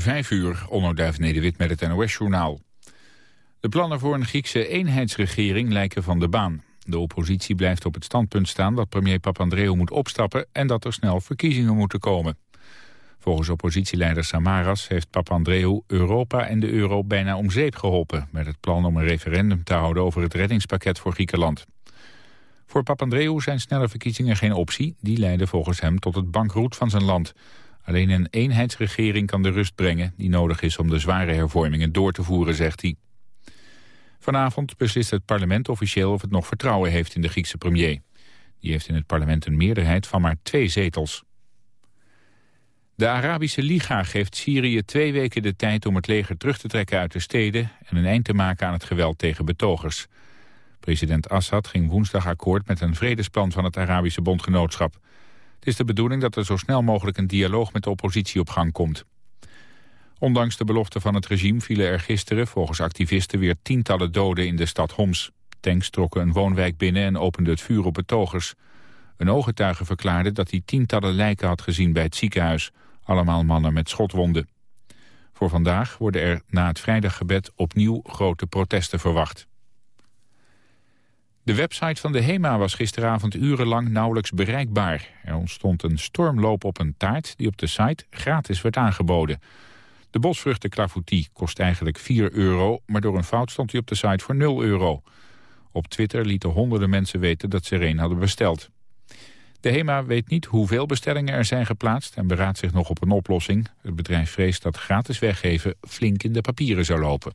Vijf uur, Onno Nederwit met het NOS-journaal. De plannen voor een Griekse eenheidsregering lijken van de baan. De oppositie blijft op het standpunt staan dat premier Papandreou moet opstappen... en dat er snel verkiezingen moeten komen. Volgens oppositieleider Samaras heeft Papandreou Europa en de euro bijna om zeep geholpen... met het plan om een referendum te houden over het reddingspakket voor Griekenland. Voor Papandreou zijn snelle verkiezingen geen optie. Die leiden volgens hem tot het bankroet van zijn land. Alleen een eenheidsregering kan de rust brengen... die nodig is om de zware hervormingen door te voeren, zegt hij. Vanavond beslist het parlement officieel of het nog vertrouwen heeft in de Griekse premier. Die heeft in het parlement een meerderheid van maar twee zetels. De Arabische Liga geeft Syrië twee weken de tijd om het leger terug te trekken uit de steden... en een eind te maken aan het geweld tegen betogers. President Assad ging woensdag akkoord met een vredesplan van het Arabische bondgenootschap. Het is de bedoeling dat er zo snel mogelijk een dialoog met de oppositie op gang komt. Ondanks de belofte van het regime vielen er gisteren volgens activisten weer tientallen doden in de stad Homs. Tanks trokken een woonwijk binnen en openden het vuur op betogers. Een ooggetuige verklaarde dat hij tientallen lijken had gezien bij het ziekenhuis. Allemaal mannen met schotwonden. Voor vandaag worden er na het vrijdaggebed opnieuw grote protesten verwacht. De website van de HEMA was gisteravond urenlang nauwelijks bereikbaar. Er ontstond een stormloop op een taart die op de site gratis werd aangeboden. De bosvruchten clafoutie kost eigenlijk 4 euro, maar door een fout stond hij op de site voor 0 euro. Op Twitter lieten honderden mensen weten dat ze er een hadden besteld. De HEMA weet niet hoeveel bestellingen er zijn geplaatst en beraadt zich nog op een oplossing. Het bedrijf vreest dat gratis weggeven flink in de papieren zou lopen.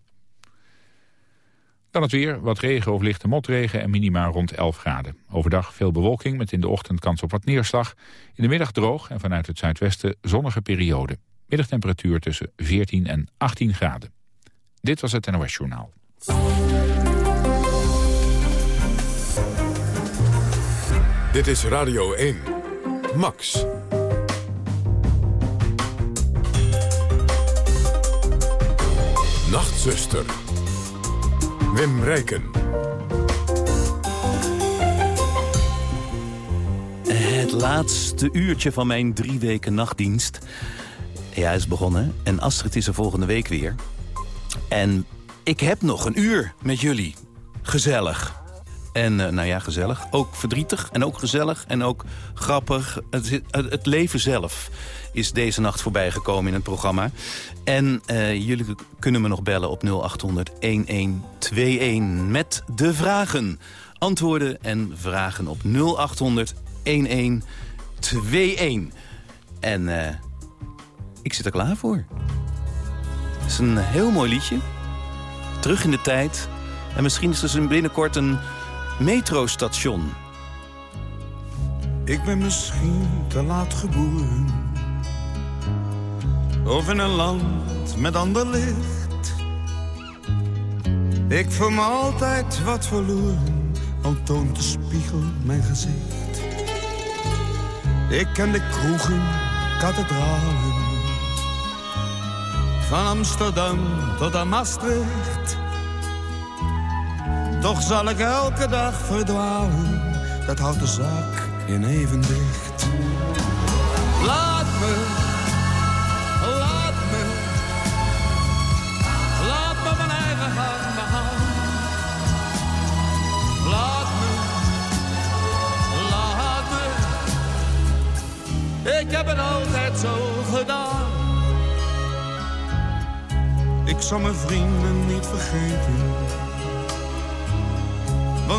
Dan het weer, wat regen of lichte motregen en minima rond 11 graden. Overdag veel bewolking met in de ochtend kans op wat neerslag. In de middag droog en vanuit het zuidwesten zonnige periode. Middagtemperatuur tussen 14 en 18 graden. Dit was het NOS Journaal. Dit is Radio 1. Max. Nachtzuster. Wim Rijken. Het laatste uurtje van mijn drie weken nachtdienst. Ja, is begonnen. En Astrid is er volgende week weer. En ik heb nog een uur met jullie. Gezellig. En uh, nou ja, gezellig. Ook verdrietig en ook gezellig en ook grappig. Het, het, leven zelf is deze nacht voorbij gekomen in het programma. En uh, jullie kunnen me nog bellen op 0800-1121 met de vragen. Antwoorden en vragen op 0800-1121. En uh, ik zit er klaar voor. Het is een heel mooi liedje. Terug in de tijd. En misschien is er binnenkort een metrostation. Ik ben misschien te laat geboren. Of in een land met ander licht. Ik voel me altijd wat verloren, al toont de spiegel mijn gezicht. Ik ken de kroegen, kathedralen. Van Amsterdam tot aan Maastricht toch zal ik elke dag verdwalen, dat houdt de zaak in evenwicht. Laat me, laat me, laat me mijn eigen gang begaan. Laat me, laat me, ik heb het altijd zo gedaan. Ik zal mijn vrienden niet vergeten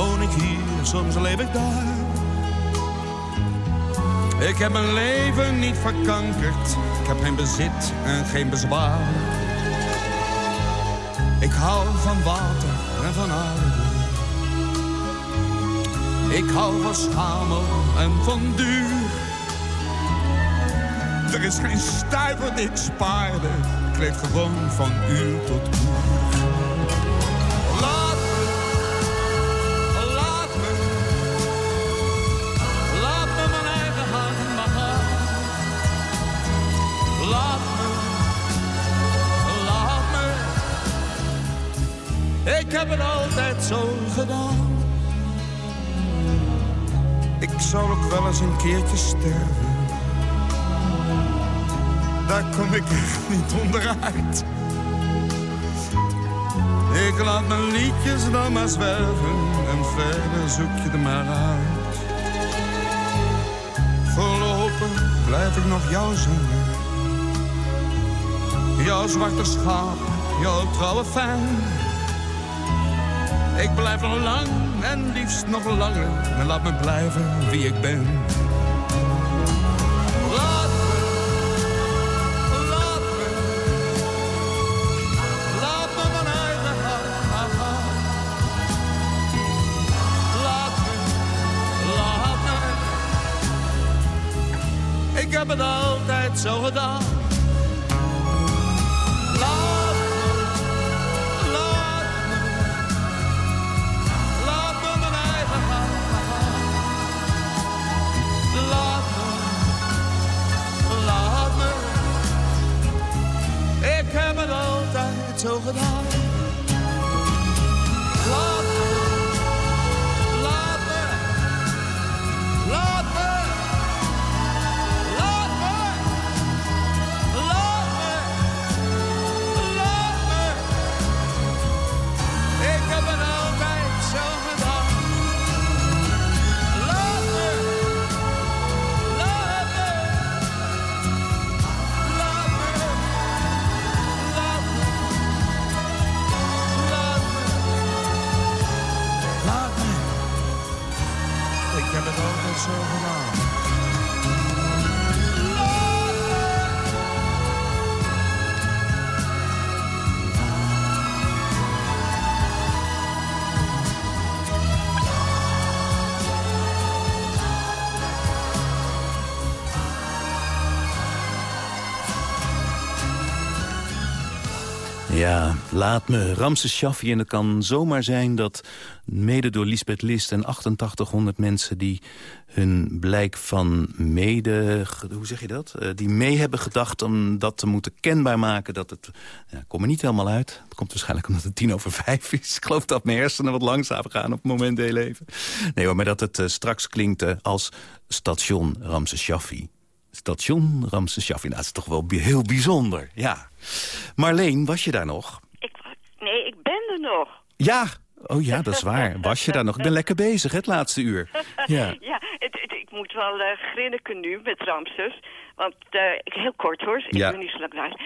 Woon ik hier, soms leef ik daar. Ik heb mijn leven niet verkankerd. Ik heb geen bezit en geen bezwaar. Ik hou van water en van aarde. Ik hou van schamel en van duur. Er is geen stuiver die ik spaarde. Ik leef gewoon van uur tot uur. Laat me, laat me. Ik heb het altijd zo gedaan. Ik zal ook wel eens een keertje sterven. Daar kom ik echt niet onderuit. Ik laat mijn liedjes dan maar zwerven en verder zoek je er maar uit. Voorlopig blijf ik nog jou zingen. Jouw zwarte schaap, jouw trouwe fan. Ik blijf nog lang en liefst nog langer. En laat me blijven wie ik ben. Heb het altijd zo gedaan. Laat me. Ramses Shaffi. En het kan zomaar zijn dat mede door Lisbeth List en 8800 mensen... die hun blijk van mede... Hoe zeg je dat? Eh, die mee hebben gedacht om dat te moeten kenbaar maken. Dat het... Ja, kom er niet helemaal uit. Het komt waarschijnlijk omdat het tien over vijf is. Ik geloof dat mijn hersenen wat langzamer gaan op het moment heel even. Nee hoor, maar dat het eh, straks klinkt eh, als station Ramses Shaffi. Station Ramses Shaffi. Nou, dat is toch wel heel bijzonder, ja. Marleen, was je daar nog? Nee, ik ben er nog. Ja, oh ja, dat is waar. Was je daar nog? Ik ben lekker bezig, hè, het laatste uur. Ja. Ja, het, het- ik moet wel eh grinniken nu met Ramses. Want eh, ik, heel kort hoor, ik Ja. ben niet zo langdradig.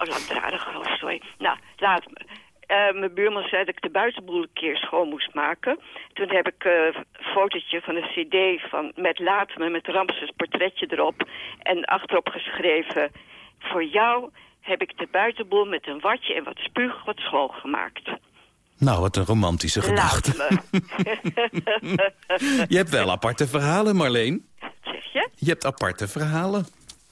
oh, langdradig, oh, sorry. Nou, laat me. Eh, mijn buurman zei dat ik de buitenboel een keer schoon moest maken. Toen heb ik een fotootje van een cd van, met Laat me, met Ramses portretje erop. En achterop geschreven, voor jou heb ik de buitenboel met een watje en wat spuug wat schoongemaakt. Nou, wat een romantische gedachte. Je hebt wel aparte verhalen, Marleen. zeg je? Je hebt aparte verhalen.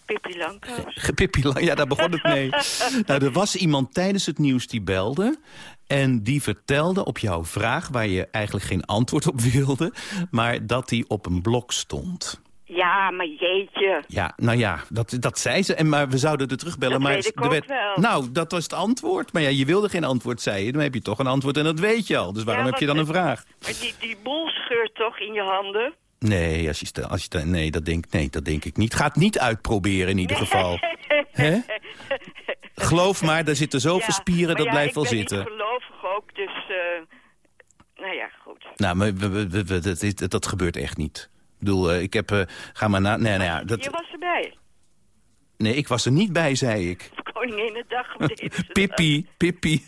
Pippi Langkous. Pippi Lang- ja, daar begon het mee. nou, er was iemand tijdens het nieuws die belde... en die vertelde op jouw vraag, waar je eigenlijk geen antwoord op wilde... maar dat die op een blok stond. Ja, maar jeetje. Ja, nou ja, dat, dat zei ze. En, maar we zouden er terugbellen. Dat maar weet ik er ook werd, wel. Nou, dat was het antwoord. Maar ja, je wilde geen antwoord, zei je. Dan heb je toch een antwoord en dat weet je al. Dus waarom Ja, heb je dan een vraag? Maar die, die boel scheurt toch in je handen? Nee, als je, als je, nee, dat denk, nee, dat denk ik niet. Ga het niet uitproberen in ieder geval. Hè? Geloof maar, daar zitten zoveel Ja, spieren, dat ja, blijft wel zitten. ik ben gelovig ook, dus... eh, nou ja, goed. Nou, maar dat, dat gebeurt echt niet. Ik bedoel, eh, ik heb... eh, ga maar na... Nee, nou ja, Je dat, was erbij. nee, ik was er niet bij, zei ik. Koninginnedag. Pippi, Pippi.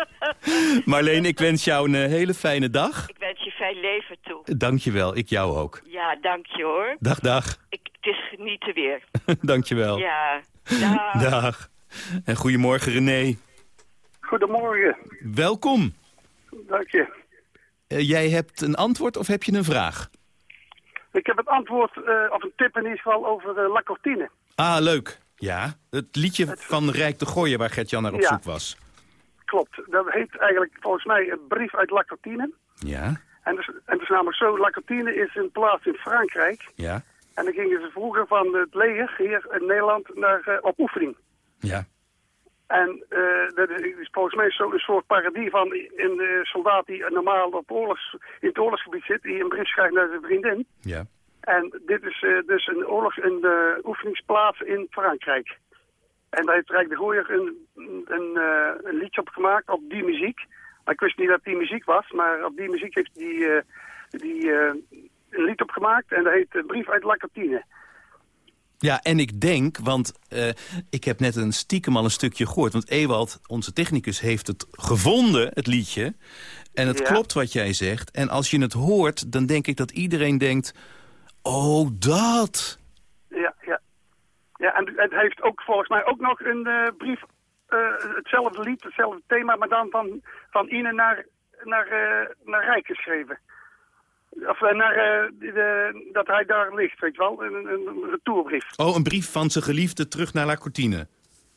Marleen, ik wens jou een eh, hele fijne dag. Ik wens je fijn leven toe. Dank je wel, ik jou ook. Ja, dank je hoor. Dag, dag. Ik, het is genieten weer. Dank je wel. Ja, dag. Dag. En goedemorgen René. Goedemorgen, Welkom. dank je. Eh, jij hebt een antwoord of heb je een vraag? Ik heb het antwoord, eh, of een tip in ieder geval, over uh, La Cortine. Ah, leuk. Ja, het liedje van Rijk de Gooien waar Gert-Jan naar op Ja. zoek was. Klopt, dat heet eigenlijk volgens mij een brief uit La Cortine. Ja, En het, is, en het is namelijk zo, La Cortine is een plaats in Frankrijk. ja, En dan gingen ze vroeger van het leger hier in Nederland naar, eh, op oefening. ja. En eh, dat is volgens mij zo een soort parodie van een soldaat die normaal op oorlogs, in het oorlogsgebied zit, die een brief schrijft naar zijn vriendin. ja. En dit is eh, dus een, oorlogs, een eh, oefeningsplaats in Frankrijk. En daar heeft Rijk de Gooier een, een, een liedje op gemaakt, op die muziek. Ik wist niet dat die muziek was, maar op die muziek heeft die, eh, die eh, een lied op gemaakt. En dat heet Brief uit La Cantine. Ja, en ik denk, want eh, ik heb net een stiekem al een stukje gehoord... want Ewald, onze technicus, heeft het gevonden, het liedje. En het Ja. klopt wat jij zegt. En als je het hoort, dan denk ik dat iedereen denkt... oh, dat... Ja, ja. Ja, en het heeft ook volgens mij ook nog een eh, brief, eh, hetzelfde lied, hetzelfde thema, maar dan van, van Ine naar, naar, naar Rijk geschreven. Of eh, naar, eh, de, dat hij daar ligt, weet je wel, een, een, een retourbrief. Oh, een brief van zijn geliefde terug naar La Cortine.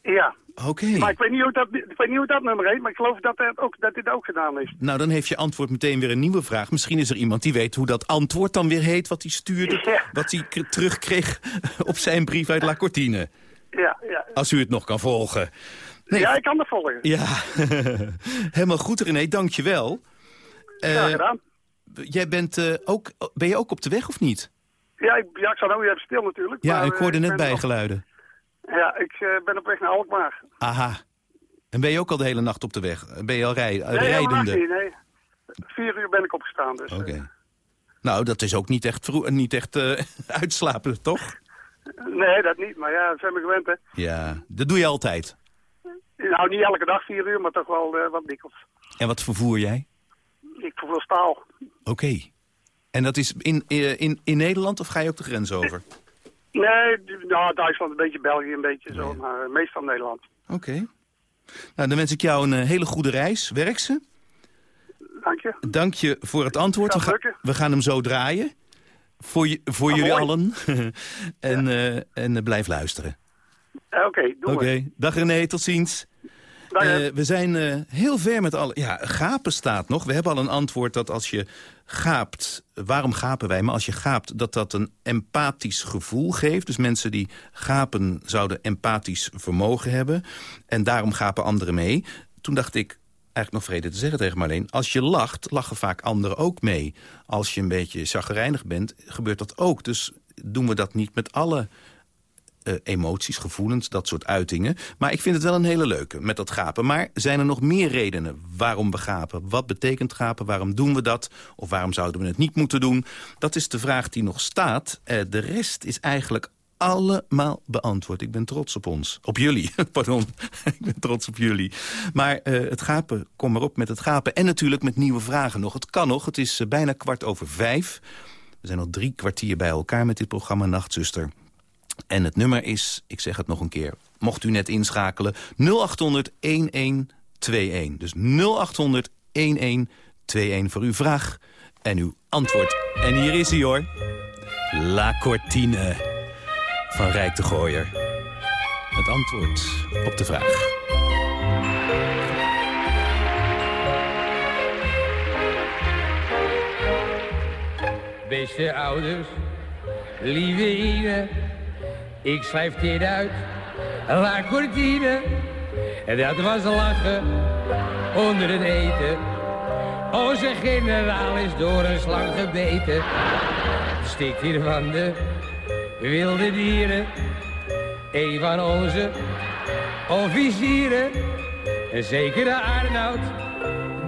Ja, Oké. maar ik weet, niet hoe dat, ik weet niet hoe dat nummer heet, maar ik geloof dat, het ook, dat dit ook gedaan heeft. Nou, dan heeft je antwoord meteen weer een nieuwe vraag. Misschien is er iemand die weet hoe dat antwoord dan weer heet... wat hij stuurde, Ja. wat hij terugkreeg op zijn brief uit La Cortine. Ja, ja. Als u het nog kan volgen. Nee, ja ik kan dat volgen. Ja, helemaal goed René, dank je wel. Graag gedaan. Jij bent, eh, ook, ben je ook op de weg of niet? Ja, ik, ja, ik zou nou even stil natuurlijk. Ja, maar, ik hoorde eh, net op- bijgeluiden. Ja, ik eh, ben op weg naar Alkmaar. Aha. En ben je ook al de hele nacht op de weg? Ben je al rij, Nee, rijdende? niet, nee. Vier uur ben ik opgestaan, dus... Oké. Nou, dat is ook niet echt, vroeg, niet echt uitslapen, toch? Nee, dat niet, maar ja, dat zijn we gewend, hè. Ja, dat doe je altijd. Nou, niet elke dag vier uur, maar toch wel wat dikwijls. En wat vervoer jij? Ik vervoer staal. Oké. En dat is in, eh, in, in Nederland of ga je ook de grens over? Nee, nou, Duitsland een beetje, België een beetje zo, maar eh, meestal Nederland. Oké. Nou, dan wens ik jou een eh, hele goede reis. Werk ze. Dank je. Dank je voor het antwoord. We, ga- we gaan hem zo draaien. Voor, je, voor Ah, jullie mooi. allen. en en blijf luisteren. Oké, doe Oké. Dag René, tot ziens. Hè. Eh, we zijn eh, heel ver met alle... Ja, gapen staat nog. We hebben al een antwoord dat als je gaapt... Waarom gapen wij? Maar als je gaapt, dat dat een empathisch gevoel geeft. Dus mensen die gapen zouden empathisch vermogen hebben. En daarom gapen anderen mee. Toen dacht ik, eigenlijk nog vrede te zeggen tegen Marleen... als je lacht, lachen vaak anderen ook mee. Als je een beetje chagrijnig bent, gebeurt dat ook. Dus doen we dat niet met alle eh, emoties, gevoelens, dat soort uitingen. Maar ik vind het wel een hele leuke met dat gapen. Maar zijn er nog meer redenen waarom we gapen? Wat betekent gapen? Waarom doen we dat? Of waarom zouden we het niet moeten doen? Dat is de vraag die nog staat. Eh, de rest is eigenlijk allemaal beantwoord. Ik ben trots op ons. Op jullie, pardon. ik ben trots op jullie. Maar eh, het gapen, kom maar op met het gapen. En natuurlijk met nieuwe vragen nog. Het kan nog, het is bijna kwart over vijf. We zijn nog drie kwartier bij elkaar met dit programma Nachtzuster. En het nummer is, ik zeg het nog een keer, mocht u net inschakelen, 0800 1121. Dus 0800 1121 voor uw vraag en uw antwoord. En hier is hij hoor. La Cortine van Rijk de Gooier. Het antwoord op de vraag. Beste ouders, lieve Ine, ik schrijf dit uit. La Cortine, en dat was lachen onder het eten. Onze generaal is door een slang gebeten. Stikt hier van de wilde dieren. Een van onze officieren. En zeker de Arnoud,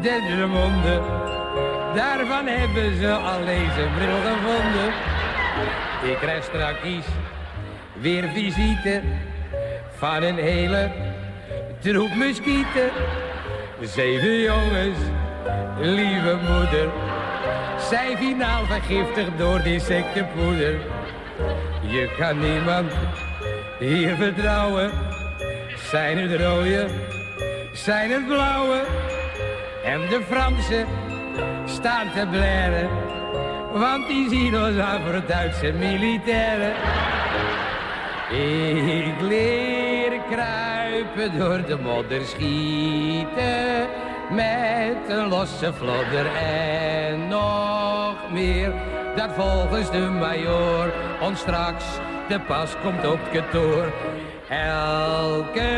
de monde. Daarvan hebben ze alleen zijn bril gevonden. Ik krijg straks weer visite van een hele troep muskieten. Zeven jongens, lieve moeder, zijn finaal vergiftigd door die sectepoeder. Je kan niemand hier vertrouwen. Zijn het rode, zijn het blauwe. En de Fransen staan te blaren. Want die zien ons aan voor Duitse militairen. Ik leer kruipen door de modder schieten. Met een losse vlodder en nog meer. Dat volgens de majoor ons straks te pas komt op kantoor. Elke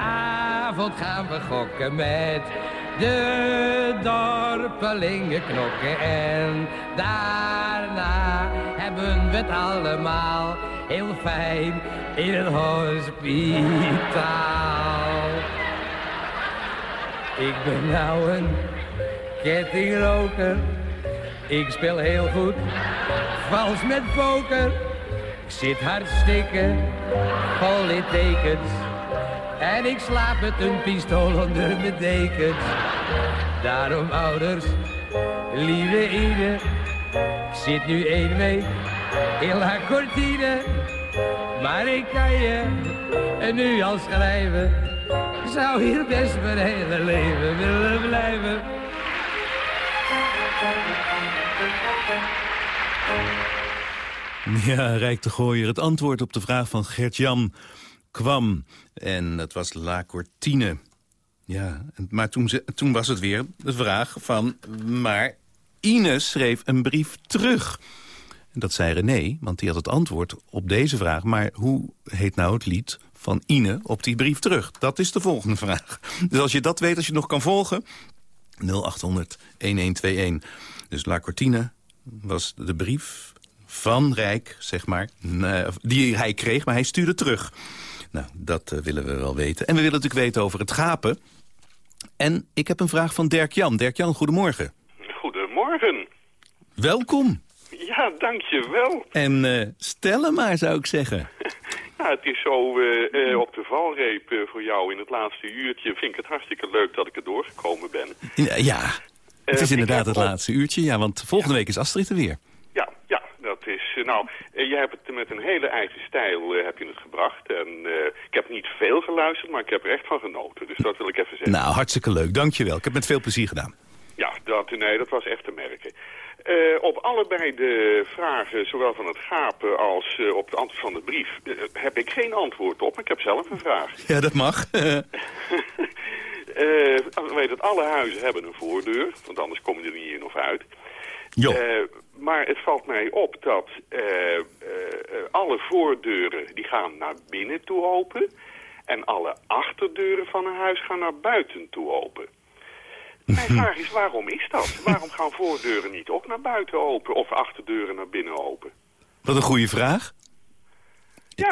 avond gaan we gokken met de dorpelingen knokken. En daarna hebben we het allemaal heel fijn in het hospitaal. Ik ben nou een kettingroker. Ik speel heel goed, vals met poker. Ik zit hartstikke vol in tekens. En ik slaap met een pistool onder mijn dekens. Daarom ouders, lieve Ine. Ik zit nu één week in La Cortine. Maar ik kan je nu al schrijven. Ik zou hier best mijn hele leven willen blijven. Ja, Rijk de Gooier. Het antwoord op de vraag van Gert-Jan kwam. En dat was La Cortine. Ja, en- maar toen, ze, toen was het weer de vraag van... Maar Ines schreef een brief terug. En dat zei René, want die had het antwoord op deze vraag. Maar hoe heet nou het lied van Ine op die brief terug? Dat is de volgende vraag. Dus als je dat weet, als je nog kan volgen... 0800-1121. Dus La Cortine was de brief van Rijk, zeg maar, eh, die hij kreeg, maar hij stuurde terug. Nou, dat eh, willen we wel weten. En we willen natuurlijk weten over het gapen. En ik heb een vraag van Dirk-Jan. Dirk-Jan. Goedemorgen. Welkom. Ja, dankjewel. En eh stel hem maar, zou ik zeggen. Ja, het is zo eh, eh, op de valreep voor jou in het laatste uurtje. Vind ik het hartstikke leuk dat ik er doorgekomen ben. Ja, het is inderdaad het laatste uurtje. Ja, want volgende week is Astrid er weer. Ja, ja, dat is... nou, jij hebt het met een hele eigen stijl heb je het gebracht. En ik heb niet veel geluisterd, maar ik heb er echt van genoten. Dus dat wil ik even zeggen. Nou, hartstikke leuk. Dankjewel. Ik heb met veel plezier gedaan. Ja, dat, nee, dat was echt te merken. Eh, op allebei de vragen, zowel van het gapen als eh, op het antwoord van de brief, eh, heb ik geen antwoord op. Ik heb zelf een vraag. Ja, dat mag. Weet het, alle huizen hebben een voordeur, want anders kom je er niet in of uit. Jo. Maar het valt mij op dat alle voordeuren die gaan naar binnen toe open. En alle achterdeuren van een huis gaan naar buiten toe open. Mijn vraag is, waarom is dat? Waarom gaan voordeuren niet ook naar buiten open of achterdeuren naar binnen open? Wat een goede vraag. Ja,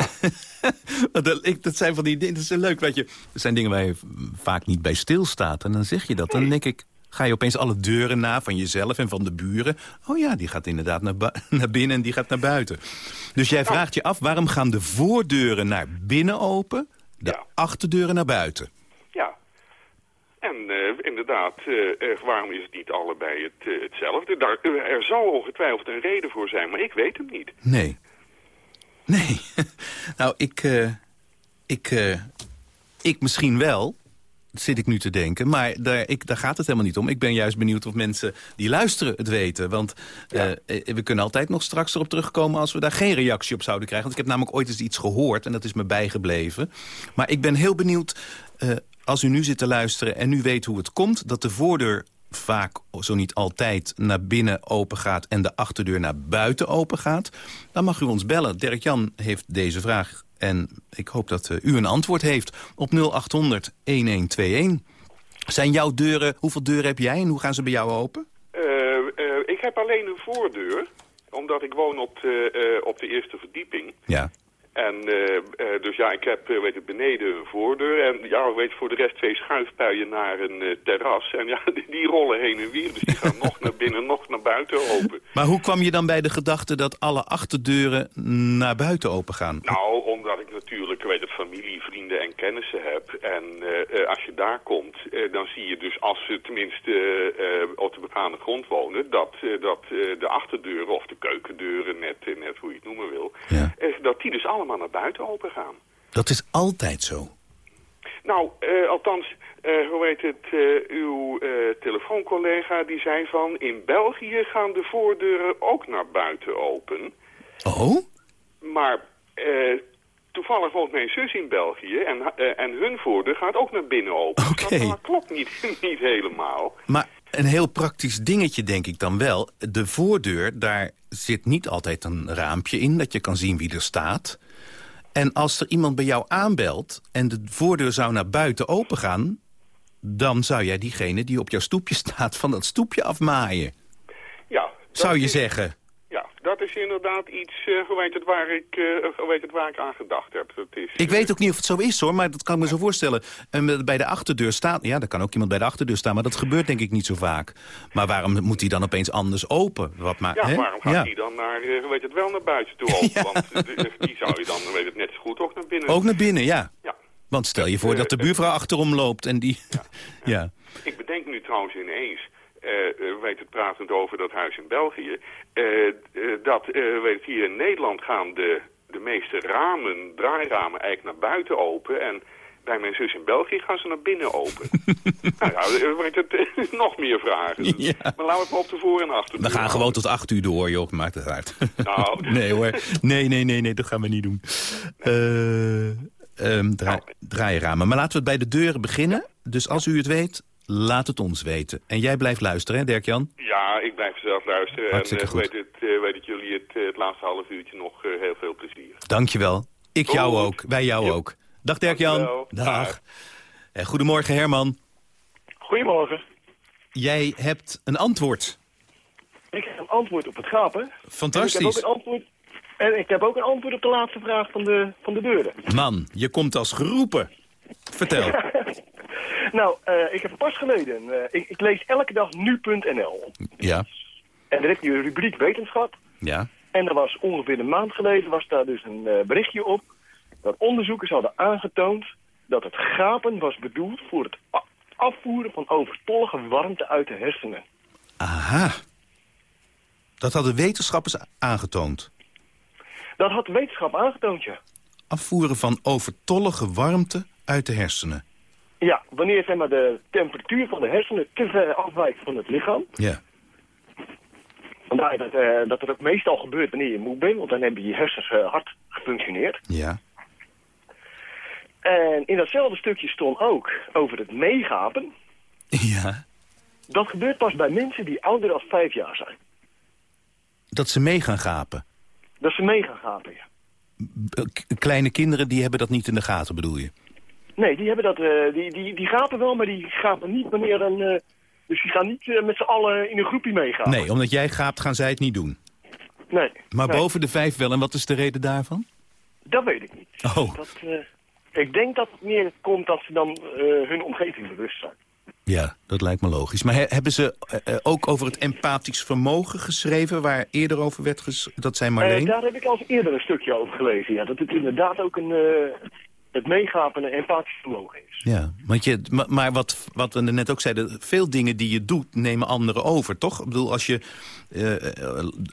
dat, dat zijn van die dingen, dat is leuk, weet je. Er zijn dingen waar je vaak niet bij stilstaat. En dan zeg je dat. Dan denk ik, ga je opeens alle deuren na van jezelf en van de buren. Oh ja, die gaat inderdaad naar, naar binnen en die gaat naar buiten. Dus jij vraagt je af, waarom gaan de voordeuren naar binnen open... de Ja. achterdeuren naar buiten? En eh, inderdaad, eh, eh, waarom is het niet allebei het, hetzelfde? Daar, er zal ongetwijfeld een reden voor zijn, maar ik weet het niet. Nee. Nee. nou, ik, ik, ik misschien wel, zit ik nu te denken. Maar daar, ik, daar gaat het helemaal niet om. Ik ben juist benieuwd of mensen die luisteren het weten. Want eh, eh, we kunnen altijd nog straks erop terugkomen... als we daar geen reactie op zouden krijgen. Want ik heb namelijk ooit eens iets gehoord en dat is me bijgebleven. Maar ik ben heel benieuwd, eh, als u nu zit te luisteren... en nu weet hoe het komt, dat de voordeur vaak, zo niet altijd, naar binnen open gaat... en de achterdeur naar buiten open gaat... dan mag u ons bellen. Dirk-Jan heeft deze vraag en ik hoop dat eh, u een antwoord heeft op 0800-1121. Zijn jouw deuren, hoeveel deuren heb jij en hoe gaan ze bij jou open? Eh, eh, ik heb alleen een voordeur, omdat ik woon op de, op de eerste verdieping. Ja. En eh, eh, dus ja, ik heb eh, weet je, beneden een voordeur en ja, weet je, voor de rest twee schuifpuien naar een terras. En ja, die, die rollen heen en weer, dus die gaan nog naar binnen, nog naar buiten open. Maar hoe kwam je dan bij de gedachte dat alle achterdeuren naar buiten open gaan? Nou, omdat ik natuurlijk, weet het, familie, vrienden en kennissen hebt. En eh, eh, als je daar komt, eh, dan zie je dus als ze tenminste op de begaande grond wonen... dat, dat de achterdeuren of de keukendeuren, net, net hoe je het noemen wil... Ja. dat die dus allemaal naar buiten open gaan. Dat is altijd zo. Nou, althans, hoe heet het, uw telefooncollega die zei van... in België gaan de voordeuren ook naar buiten open. Oh? Maar toevallig woont mijn zus in België en, eh, en hun voordeur gaat ook naar binnen open. Oké. Dat, dat klopt niet, niet helemaal. Maar een heel praktisch dingetje denk ik dan wel. De voordeur, daar zit niet altijd een raampje in... dat je kan zien wie er staat. En als er iemand bij jou aanbelt... en de voordeur zou naar buiten opengaan... dan zou jij diegene die op jouw stoepje staat... van dat stoepje afmaaien, Ja, dat zou je is- zeggen. Is inderdaad iets, eh, hoe, heet het, waar ik, eh, hoe heet het, waar ik aan gedacht heb. Dat is, Ik weet ook niet of het zo is, hoor, maar dat kan ik me zo voorstellen. En bij de achterdeur staat... Ja, er kan ook iemand bij de achterdeur staan, maar dat gebeurt denk ik niet zo vaak. Maar waarom moet hij dan opeens anders open? Wat maar, Ja, hè? waarom gaat Ja. die dan naar, eh, hoe heet het, wel naar buiten toe open? Want eh, die zou je dan, weet het, net zo goed ook naar binnen. Ook naar binnen, ja. Ja. Want stel je voor dat de buurvrouw achterom loopt en die... Ja. Ik bedenk nu trouwens ineens, eh, weet het pratend over dat huis in België, eh, dat weet het, hier in Nederland gaan de, de meeste ramen, draairamen eigenlijk naar buiten open en bij mijn zus in België gaan ze naar binnen open. nou ja, weet het, nog meer vragen. Ja. Maar laten we het op de voor- en achterdeur We gaan houden. gewoon tot acht uur door, joh. Maakt het uit. Nou. nee hoor. Nee, nee, nee, nee, dat gaan we niet doen. Eh ehm, draai, draairamen. Maar laten we het bij de deuren beginnen. Dus als u het weet, laat het ons weten. En jij blijft luisteren, hè, Dirk-Jan? Ja, ik blijf zelf luisteren Hartstikke en eh, goed. weet, het, eh, weet het jullie het, eh, het laatste half uurtje nog eh, heel veel plezier. Dankjewel. Ik jou ook. Wij jou Jo. ook. Dag Dirk-Jan. Dag. Dag. Eh, goedemorgen Herman. Goedemorgen. Jij hebt een antwoord. Ik heb een antwoord op het gapen. En ik heb ook Fantastisch. een antwoord, en ik heb ook een antwoord op de laatste vraag van de, van de deuren. Man, je komt als geroepen. Vertel. Nou, eh, ik heb pas geleden, eh, ik, ik lees elke dag nu.nl. Ja, En daar heb je een rubriek wetenschap. ja. En er was ongeveer een maand geleden was daar dus een eh, berichtje op... dat onderzoekers hadden aangetoond dat het gapen was bedoeld voor het afvoeren van overtollige warmte uit de hersenen. Aha. Dat hadden wetenschappers aangetoond. Dat had wetenschap aangetoond, ja. Afvoeren van overtollige warmte uit de hersenen. Ja, wanneer zeg maar, de temperatuur van de hersenen te ver afwijkt van het lichaam... Ja. Vandaar dat, eh, dat het ook meestal gebeurt wanneer je moe bent, want dan hebben je hersens eh, hard gefunctioneerd. Ja. En in datzelfde stukje stond ook over het meegapen. Ja. Dat gebeurt pas bij mensen die ouder dan vijf jaar zijn. Dat ze mee gaan gapen. Dat ze mee gaan gapen, ja. B- Kleine kinderen die hebben dat niet in de gaten, bedoel je? Nee, die, hebben dat, eh, die, die, die gapen wel, maar die gapen niet wanneer een... eh, dus die gaan niet eh, met z'n allen in een groepje meegaan. Nee, omdat jij gaapt gaan zij het niet doen. Nee. Maar nee, boven de vijf wel. En wat is de reden daarvan? Dat weet ik niet. Oh, Dat, ik denk dat het meer komt dat ze dan hun omgeving bewust zijn. ja, dat lijkt me logisch. Maar he- hebben ze ook over het empathisch vermogen geschreven... waar eerder over werd ges... Dat zijn Marleen? Daar heb ik al eerder een stukje over gelezen. Ja, dat het inderdaad ook een, het meegapen en empathisch vermogen is. Ja, want je, ma- maar wat, wat we net ook zeiden... veel dingen die je doet, nemen anderen over, toch? Ik bedoel, als je eh,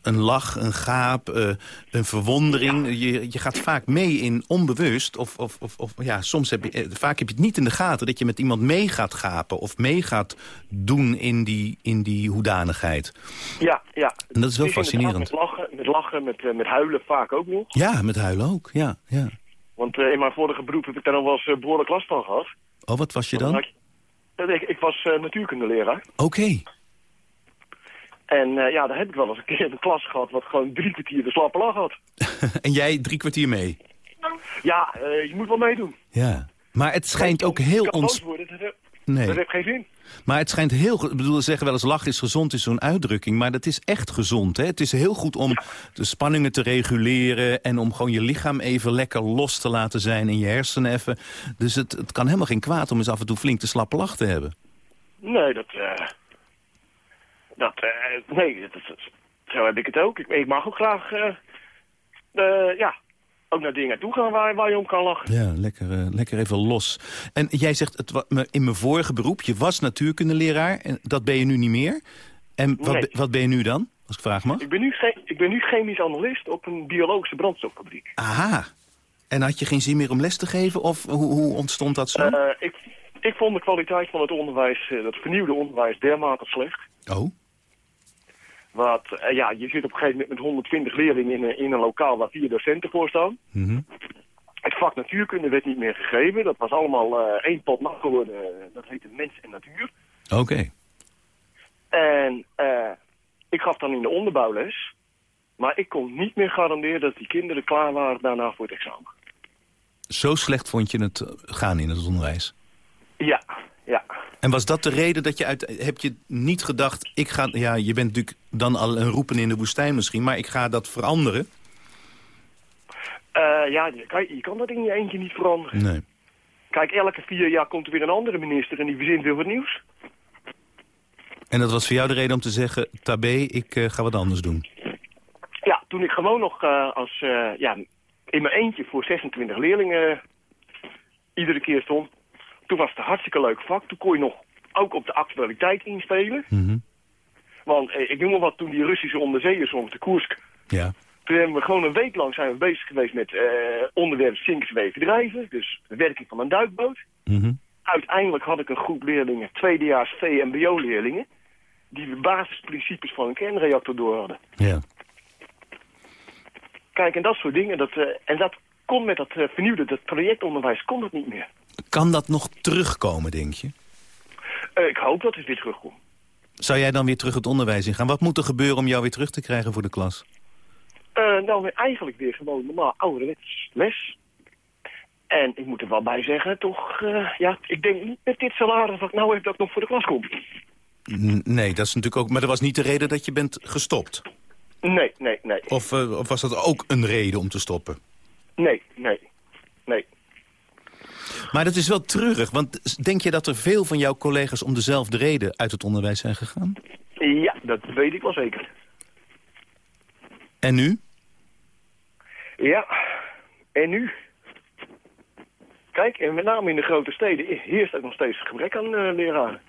een lach, een gaap, eh, een verwondering... Je, je gaat vaak mee in onbewust... of, of, of, of ja, soms heb je, eh, vaak heb je het niet in de gaten... dat je met iemand mee gaat gapen of mee gaat doen in die, in die hoedanigheid. Ja, ja. En dat is wel fascinerend. Met lachen, met, lachen met, met huilen vaak ook nog. Ja, met huilen ook, ja. ja. Want eh, in mijn vorige beroep heb ik daar nog wel eens eh, behoorlijk last van gehad. Oh, wat was je Dan eh, Ik, ik was eh, natuurkundeleraar. Oké. En ja, daar heb ik wel eens een keer een klas gehad... wat gewoon drie kwartier de slappe lach had. en jij drie kwartier mee? Ja, je moet wel meedoen. Ja. Maar het schijnt ook heel ons... worden, Nee. dat heeft geen zin. Maar het schijnt heel... Ik bedoel, ze zeggen wel eens lachen is gezond, is zo'n uitdrukking. Maar dat is echt gezond, hè? Het is heel goed om de spanningen te reguleren... en om gewoon je lichaam even lekker los te laten zijn... en je hersenen even. Dus het, het kan helemaal geen kwaad om eens af en toe flink te slappe lach te hebben. Nee, dat... eh, dat eh, nee, dat, dat- zo heb ik het ook. Ik, ik mag ook graag... eh, ja, ook naar dingen toe gaan waar, waar je om kan lachen. Ja, lekker, eh, lekker even los. En jij zegt, het, in mijn vorige beroep, je was natuurkundeleraar. En dat ben je nu niet meer. En wat, Nee. wat ben je nu dan, als ik vragen mag? Ik ben, nu ik ben nu chemisch analist op een biologische brandstoffabriek. Aha. En had je geen zin meer om les te geven? Of hoe, hoe ontstond dat zo? Eh, ik, ik vond de kwaliteit van het onderwijs, eh, dat vernieuwde onderwijs, dermate slecht. oh, Want eh, ja, je zit op een gegeven moment met 120 leerlingen in, een- in een lokaal waar vier docenten voor staan. Mhm. Het vak natuurkunde werd niet meer gegeven. Dat was allemaal eh, één pot nat geworden. Dat heette mens en natuur. oké. En eh, ik gaf dan in de onderbouwles. Maar ik kon niet meer garanderen dat die kinderen klaar waren daarna voor het examen. Zo slecht vond je het eh, gaan in het onderwijs? Ja, ja. En was dat de reden dat je uit... Heb je niet gedacht, ik ga... Ja, je bent natuurlijk dan al een roepen in de woestijn misschien... maar ik ga dat veranderen? Eh, ja, je kan, je kan dat in je eentje niet veranderen. Nee. Kijk, elke vier jaar komt er weer een andere minister en die verzint weer wat nieuws. En dat was voor jou de reden om te zeggen... Tabé, ik eh, ga wat anders doen. Ja, toen ik gewoon nog eh, als, ja, in mijn eentje voor 26 leerlingen iedere keer stond. Toen was het een hartstikke leuk vak. Toen kon je nog ook op de actualiteit inspelen. Mhm. Want eh, ik noem maar wat, toen die Russische onderzeeërs om de Koersk... Ja. Toen hebben we gewoon een week lang zijn we bezig geweest met eh onderwerp drijven. Dus de werking van een duikboot. Mhm. Uiteindelijk had ik een groep leerlingen, tweedejaars VMBO-leerlingen... die de basisprincipes van een kernreactor door hadden. Ja. Kijk, en dat soort dingen, dat, eh, en dat kon met dat eh, vernieuwde dat projectonderwijs, kon dat niet meer. Kan dat nog terugkomen, denk je? Eh, ik hoop dat het weer terugkomt. Zou jij dan weer terug het onderwijs ingaan? Wat moet er gebeuren om jou weer terug te krijgen voor de klas? Eh, nou, eigenlijk weer gewoon normaal ouderwets les. En ik moet er wel bij zeggen, toch, eh, ja, ik denk niet met dit salaris ik nou heb dat ik nog voor de klas kom. N- nee, dat is natuurlijk ook... Maar dat was niet de reden dat je bent gestopt? Nee, nee, nee, Of, of was dat ook een reden om te stoppen? nee, nee, nee. Maar dat is wel treurig, want denk je dat er veel van jouw collega's... om dezelfde reden uit het onderwijs zijn gegaan? Ja, dat weet ik wel zeker. En nu? Ja, en nu? Kijk, en met name in de grote steden heerst ook nog steeds gebrek aan eh, leraren.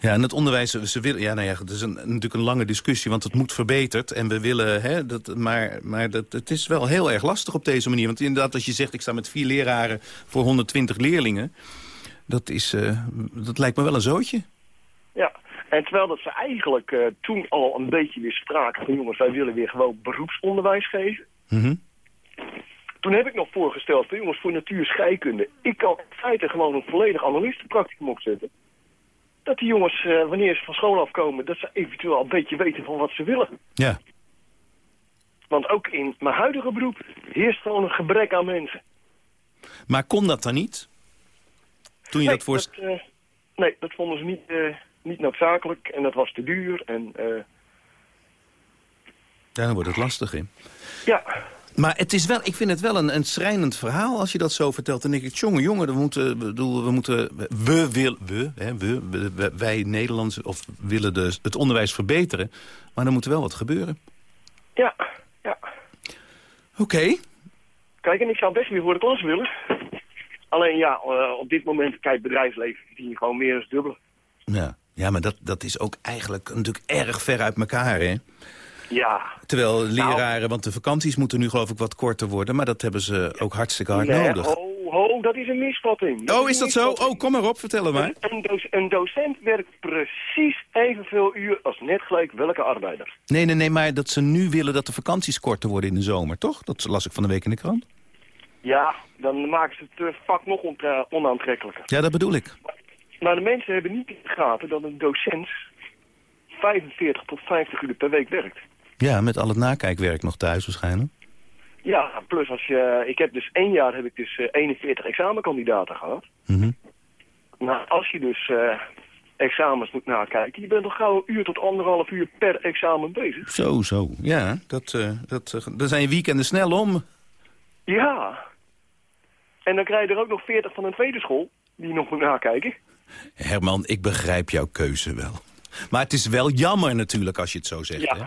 Ja, en het onderwijs, ze willen, ja, nou ja, het is een, natuurlijk een lange discussie, want het moet verbeterd. En we willen, hè, dat, maar, maar dat, het is wel heel erg lastig op deze manier. Want inderdaad, als je zegt, ik sta met vier leraren voor 120 leerlingen. Dat, is, eh, dat lijkt me wel een zootje. Ja, en terwijl dat ze eigenlijk eh, toen al een beetje weer spraken van jongens, wij willen weer gewoon beroepsonderwijs geven. Mhm. Toen heb ik nog voorgesteld van jongens, voor natuurscheikunde, ik kan in feite gewoon een volledig analistenpracticum opzetten. Dat die jongens, eh, wanneer ze van school afkomen, dat ze eventueel een beetje weten van wat ze willen. Ja. Want ook in mijn huidige beroep heerst gewoon een gebrek aan mensen. Maar kon dat dan niet? Toen je nee, dat voor... dat, eh, nee, dat vonden ze niet, eh, niet noodzakelijk en dat was te duur. En, Ja, dan wordt het lastig in. ja, Maar het is wel, ik vind het wel een, een schrijnend verhaal als je dat zo vertelt. Dan denk ik, jongen, jongen, we moeten, bedoel, we moeten, we willen, we, hè, we, wij Nederlanders, of willen de, het onderwijs verbeteren. Maar er moet wel wat gebeuren. ja, ja. Oké. Kijk, en ik zou best weer voor de klas willen. Alleen ja, eh, op dit moment, kijk, bedrijfsleven je gewoon meer dan het dubbele. Ja, ja maar dat, dat is ook eigenlijk natuurlijk erg ver uit elkaar, hè? Ja, Terwijl Nou. leraren, want de vakanties moeten nu geloof ik wat korter worden... maar dat hebben ze ook hartstikke hard nee, nodig. ho, ho, dat is een misvatting. Oh, is dat zo? Oh, kom maar op, vertel het maar. Een, een, doc- een docent werkt precies evenveel uur als net gelijk welke arbeider. Nee, nee, nee, maar dat ze nu willen dat de vakanties korter worden in de zomer, toch? Dat las ik van de week in de krant. Ja, dan maken ze het eh, vak nog on- onaantrekkelijker. Ja, dat bedoel ik. Maar de mensen hebben niet in de gaten dat een docent 45 tot 50 uur per week werkt. Ja, met al het nakijkwerk nog thuis waarschijnlijk. Ja, plus als je... Ik heb dus één jaar heb ik dus eh, 41 examenkandidaten gehad. Mhm. Nou, als je dus eh, examens moet nakijken, je bent toch gauw een uur tot anderhalf uur per examen bezig. Zo, zo. Ja, dat, eh dat, eh, dan zijn je weekenden snel om. Ja. En dan krijg je er ook nog 40 van een tweede school, die je nog moet nakijken. Herman, ik begrijp jouw keuze wel. Maar het is wel jammer natuurlijk als je het zo zegt. Ja. Hè?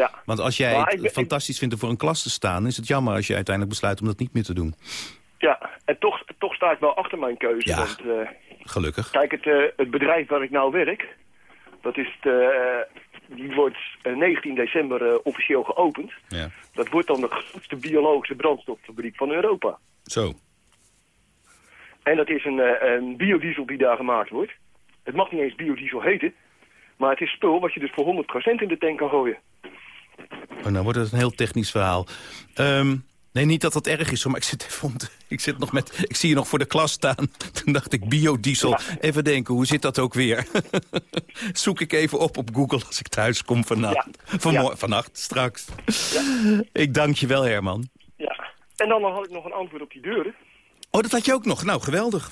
Ja. Want als jij Maar het ik fantastisch vindt om voor een klas te staan... is het jammer als je uiteindelijk besluit om dat niet meer te doen. Ja, en toch, toch sta ik wel achter mijn keuze. Ja. Want, eh, Gelukkig. kijk, het, eh, het bedrijf waar ik nou werk, dat is het, eh, die wordt eh, 19 december officieel geopend. Ja. Dat wordt dan de grootste biologische brandstoffabriek van Europa. Zo. En dat is een, een biodiesel die daar gemaakt wordt. Het mag niet eens biodiesel heten, maar het is spul wat je dus voor 100% in de tank kan gooien. Oh, nou wordt het een heel technisch verhaal. Ehm, nee, niet dat dat erg is, maar ik zit even te- ik, zit nog met, ik zie je nog voor de klas staan. Toen dacht ik, biodiesel. Even denken, hoe zit dat ook weer? Zoek ik even op op Google als ik thuis kom vannacht. Vannacht, straks. Ik dank je wel, Herman. Ja. En dan had ik nog een antwoord op die deuren. Oh, dat had je ook nog. Nou, geweldig.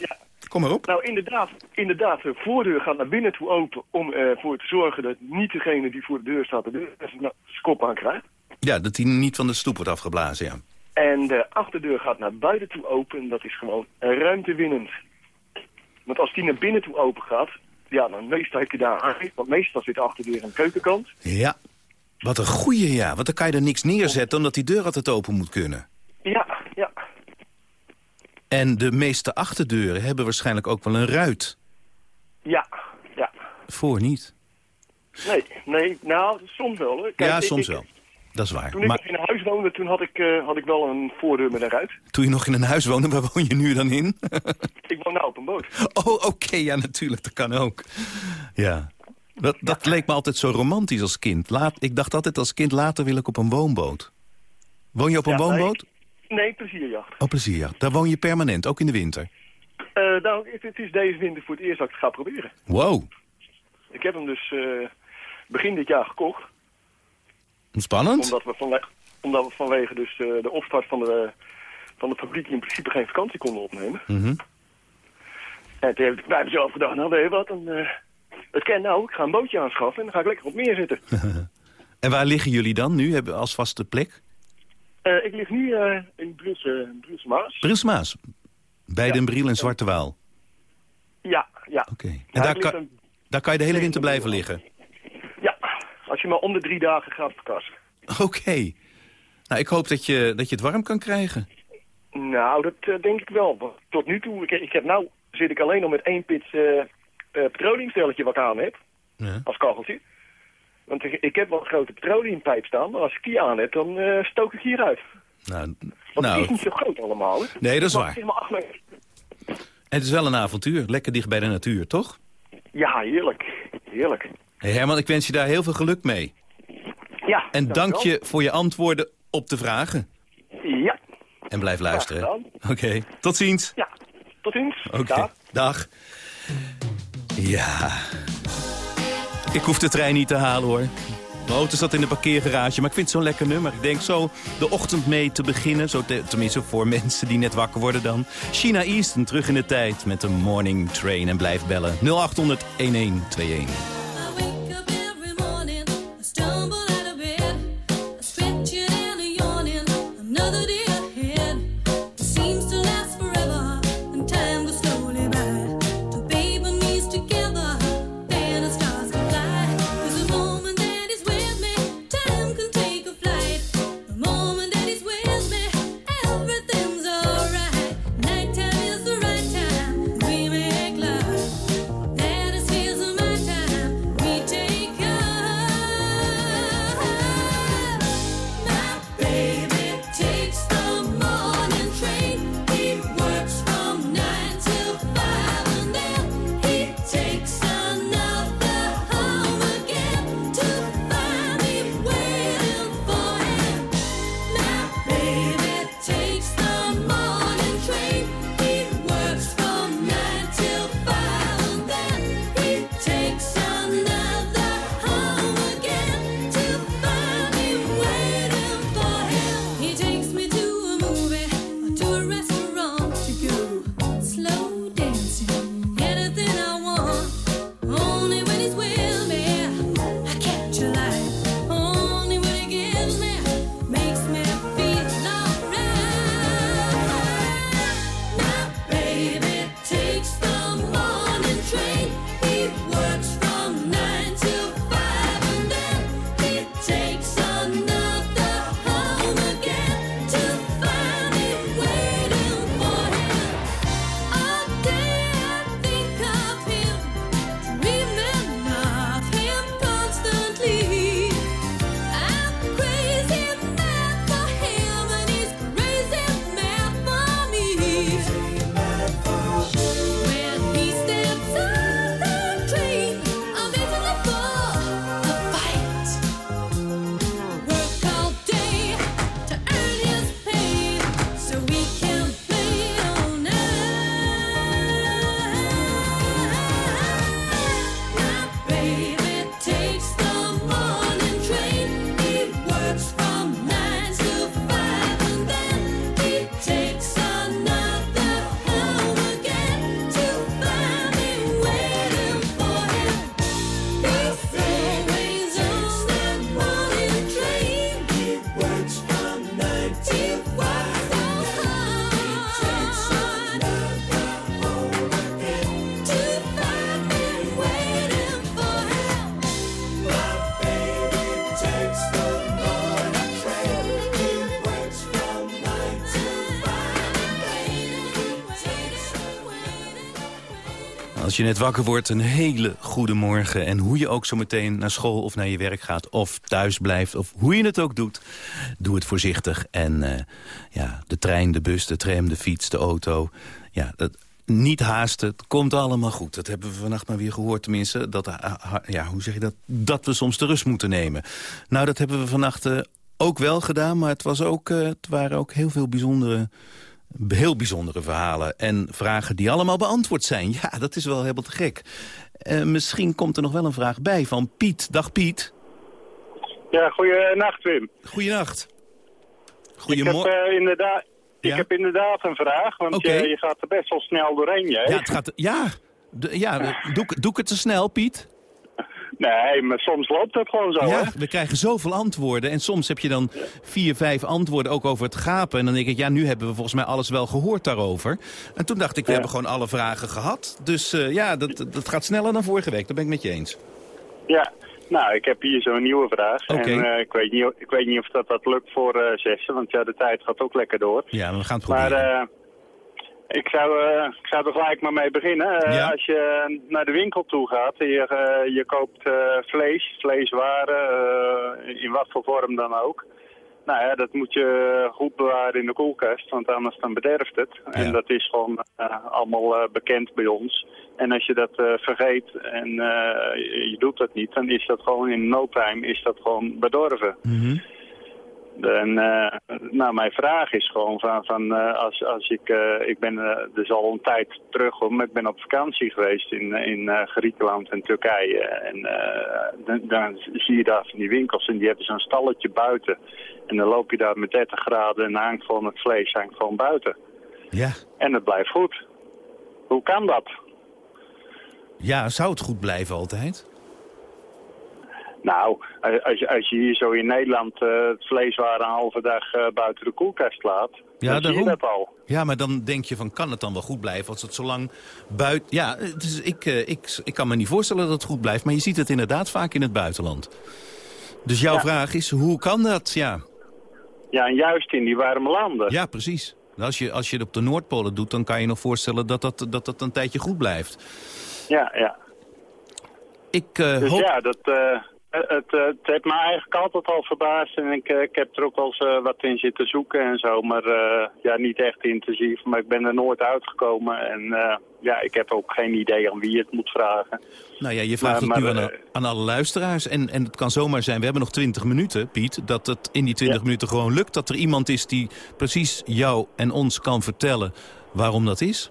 Kom maar op. Nou, inderdaad, inderdaad, de voordeur gaat naar binnen toe open om ervoor te zorgen dat niet degene die voor de deur staat de deur nou, skop aan krijgt. Ja, dat die niet van de stoep wordt afgeblazen, ja. En de achterdeur gaat naar buiten toe open. Dat is gewoon ruimtewinnend. Want als die naar binnen toe open gaat, ja, dan meestal heb je daar aan. Want meestal zit de achterdeur aan de keukenkant. Ja. Wat een goeie, ja. Want dan kan je er niks neerzetten omdat die deur altijd open moet kunnen. En de meeste achterdeuren hebben waarschijnlijk ook wel een ruit. Ja, ja. Voor niet. Nee, nee, nou, soms wel. Hoor. Kijk, ja, soms ik- wel. Dat is waar. Toen ik nog in een huis woonde, toen had ik, eh, had ik wel een voordeur met een ruit. toen je nog in een huis woonde, waar woon je nu dan in? Ik woon nou op een boot. oh, oké, ja, natuurlijk. Dat kan ook. Ja. Dat, dat leek me altijd zo romantisch als kind. Laat, ik dacht altijd als kind, later wil ik op een woonboot. Woon je op een Ja, woonboot? Nee, plezierjacht. Oh, plezier, ja. Daar woon je permanent, ook in de winter. Eh, nou, het, het is deze winter voor het eerst dat ik het ga proberen. Wow, Ik heb hem dus eh, begin dit jaar gekocht. spannend. Omdat we, vanwege, omdat we vanwege dus, eh, de opstart van de, van de fabriek in principe geen vakantie konden opnemen. Mhm. En toen heb ik bij mezelf gedacht, nou weet je wat, dan, eh, het ken nou, ik ga een bootje aanschaffen en dan ga ik lekker op meer zitten. En waar liggen jullie dan nu, hebben als vaste plek? Eh, ik lig nu eh, in Bruce, Bruce Maas. Brilsmaas. Bij Den Briel en Zwarte Waal. Ja, ja. Oké. En Ja, daar kan, een- daar kan je de hele winter blijven liggen? Ja, als je maar om de drie dagen gaat verkassen. Oké. Nou, ik hoop dat je, dat je het warm kan krijgen. Nou, dat eh, denk ik wel. Tot nu toe, ik, ik heb nou zit ik alleen nog met één eh eh, petroleumstelletje wat ik aan heb. Ja. Als kacheltje. Want ik, heb wel een grote petroleumpijp staan, maar als ik die aan heb, dan eh, stook ik hieruit. Nou, Want het nou, is niet zo groot allemaal, hè? nee, dat is waar. Het is. En het wel een avontuur. Lekker dicht bij de natuur, toch? Ja, heerlijk. Heerlijk. Hey Herman, ik wens je daar heel veel geluk mee. Ja. En dank je voor je antwoorden op de vragen. Ja. En blijf luisteren. Oké, tot ziens. Ja. Tot ziens. Oké, Dag. dag. Ja. Ik hoef de trein niet te halen, hoor. Mijn auto zat in de parkeergarage, maar ik vind het zo'n lekker nummer. Ik denk zo de ochtend mee te beginnen. Zo te- tenminste voor mensen die net wakker worden dan. China Easton terug in de tijd met de morning train. En blijf bellen 0800 1121. Je net wakker wordt, een hele goede morgen. En hoe je ook zo meteen naar school of naar je werk gaat... of thuis blijft, of hoe je het ook doet... doe het voorzichtig. En uh, ja, de trein, de bus, de tram, de fiets, de auto... Ja, dat, niet haasten, het komt allemaal goed. Dat hebben we vannacht maar weer gehoord, tenminste. Dat, ja, hoe zeg je dat? Dat we soms de rust moeten nemen. Nou, dat hebben we vannacht uh, ook wel gedaan, maar het, was ook, uh, het waren ook heel veel bijzondere heel bijzondere verhalen en vragen die allemaal beantwoord zijn. Ja, dat is wel helemaal te gek. Uh, misschien komt er nog wel een vraag bij van Piet. Dag Piet. Ja, goeienacht Wim. Goeienacht. Goedemorgen. Ik heb uh, inderdaad... Ja? Ik heb inderdaad een vraag, want okay. je, je, gaat er best wel snel doorheen, jij. Ja, het gaat, ja, de, ja doe, doe ik het te snel, Piet? Nee, maar soms loopt het gewoon zo, ja, hè? we krijgen zoveel antwoorden. En soms heb je dan vier, vijf antwoorden ook over het gapen. En dan denk ik, ja, nu hebben we volgens mij alles wel gehoord daarover. En toen dacht ik, we ja. hebben gewoon alle vragen gehad. Dus uh, ja, dat, dat gaat sneller dan vorige week. Dat ben ik met je eens. Ja, nou, ik heb hier zo'n nieuwe vraag. Okay. En uh, ik, weet niet, ik weet niet of dat, dat lukt voor uh, zessen, want ja, de tijd gaat ook lekker door. Ja, we gaan het proberen. Maar ik zou, uh, ik zou er gelijk maar mee beginnen. Uh, ja. Als je naar de winkel toe gaat je, uh, je koopt vlees, vleeswaren, in wat voor vorm dan ook. Nou ja, dat moet je goed bewaren in de koelkast, want anders dan bederft het. Ja. En dat is gewoon allemaal bekend bij ons. En als je dat vergeet en je doet dat niet, dan is dat gewoon in no time is dat gewoon bedorven. Mm -hmm. En, uh, nou, mijn vraag is gewoon van, van uh, als, als ik, uh, ik ben dus al een tijd terug, maar ik ben op vakantie geweest in, in Griekenland en Turkije. En dan, dan zie je daar van die winkels en die hebben zo'n stalletje buiten. En dan loop je daar met 30 graden en hangt gewoon het vlees hangt gewoon buiten. Ja. En het blijft goed. Hoe kan dat? Ja, zou het goed blijven altijd? Nou, als je, als je hier zo in Nederland uh, het vleeswaren een halve dag uh, buiten de koelkast laat, ja, dan daarom. zie je dat al. Ja, maar dan denk je van, kan het dan wel goed blijven als het zo lang buiten... Ja, dus ik, uh, ik, ik kan me niet voorstellen dat het goed blijft, maar je ziet het inderdaad vaak in het buitenland. Dus jouw Ja. vraag is, hoe kan dat? Ja, Ja, en juist in die warme landen. ja precies. Als je, als je het op de Noordpolen doet, dan kan je nog voorstellen dat dat, dat, dat een tijdje goed blijft. Ja, ja. Ik uh, Dus hoop... ja, dat, uh, het, het, het heeft me eigenlijk altijd al verbaasd. En ik, uh, ik heb er ook wel eens uh, wat in zitten zoeken en zo. Maar uh, ja, niet echt intensief. Maar ik ben er nooit uitgekomen. En uh, ja, ik heb ook geen idee aan wie het moet vragen. Nou ja, je vraagt Maar- het nu aan, eh, aan alle luisteraars. En, en het kan zomaar zijn, we hebben nog 20 minuten, Piet... dat het in die 20 Ja. minuten gewoon lukt. Dat er iemand is die precies jou en ons kan vertellen waarom dat is.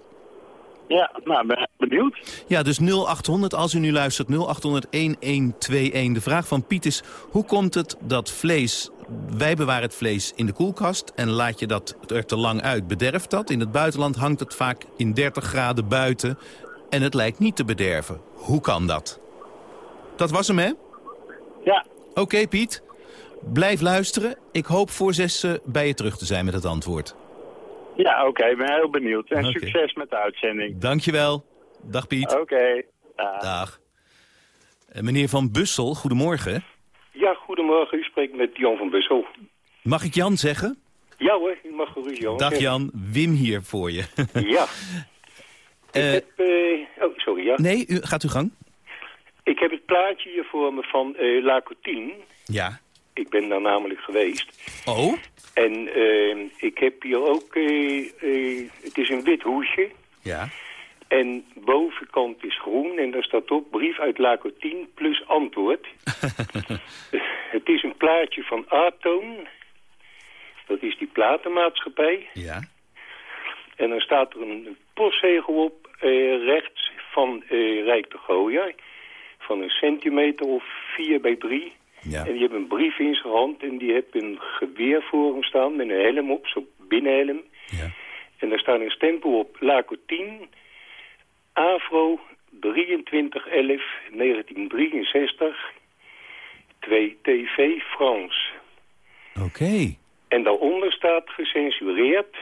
Ja, nou, ben benieuwd. Ja, dus 0800, als u nu luistert, 0800 1121. De vraag van Piet is, hoe komt het dat vlees... Wij bewaren het vlees in de koelkast en laat je dat er te lang uit, bederft dat. In het buitenland hangt het vaak in 30 graden buiten en het lijkt niet te bederven. Hoe kan dat? Dat was hem, hè? Ja, Oké, Piet. Blijf luisteren. Ik hoop voor zes bij je terug te zijn met het antwoord. Ja oké, ik ben heel benieuwd. En succes met de uitzending. Dankjewel. Dag, Piet. Oké. dag. Dag. Eh, meneer Van Bussel, goedemorgen. Ja, goedemorgen. U spreekt met Jan van Bussel. Mag ik Jan zeggen? Ja hoor, u mag gerust Jan. Dag Jan, Wim hier voor je. Ja. Eh, ik heb, eh, oh, sorry, ja. nee, u, gaat uw gang. Ik heb het plaatje hier voor me van eh Coutine. Ja. Ik ben daar namelijk geweest. Oh? En eh, ik heb hier ook, eh, eh, het is een wit hoesje. Ja. En bovenkant is groen en daar staat op brief uit La Coutine plus antwoord. het is een plaatje van Atoon. Dat is die platenmaatschappij. Ja. En dan staat er een postzegel op eh, rechts van eh, Rijk de Gooier. Van een centimeter of vier bij drie. Ja. En die heeft een brief in zijn hand en die heeft een geweer voor hem staan met een helm op, zo'n binnenhelm. Ja. En daar staat een stempel op La Coutine, Afro 2311 1963, 2 TV France. Oké. En daaronder staat gecensureerd.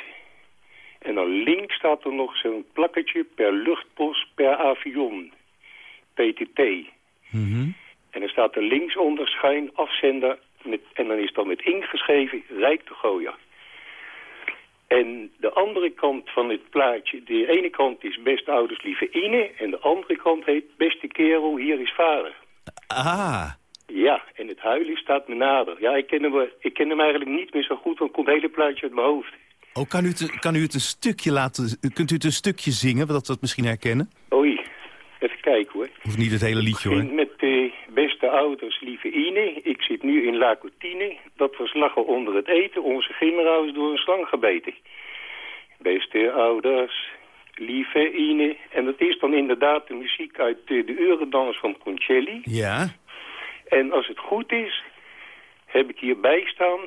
En dan links staat er nog zo'n plakketje per luchtpost per avion. PTT. Mhm. En dan staat er linksonder schuin afzender. Met, en dan is dan met ingeschreven Rijk de Gooier. En de andere kant van het plaatje, de ene kant is beste ouders lieve Ine... en de andere kant heet beste kerel, hier is vader. Ah, Ja, en het huilen staat me nader. Ja, ik ken hem, wel- ik ken hem eigenlijk niet meer zo goed, want komt het hele plaatje uit mijn hoofd. oh, kan, u het, kan u het een stukje laten... Kunt u het een stukje zingen, dat we dat misschien herkennen? Oei, even kijken hoor. Hoeft niet het hele liedje, hoor. met de beste ouders, lieve Ine. Ik zit nu in La Coutine. Dat was lachen onder het eten. Onze kinderen is door een slang gebeten. Beste ouders, lieve Ine. En dat is dan inderdaad de muziek uit de Eurendans van Concelli. Ja, En als het goed is, heb ik hierbij staan,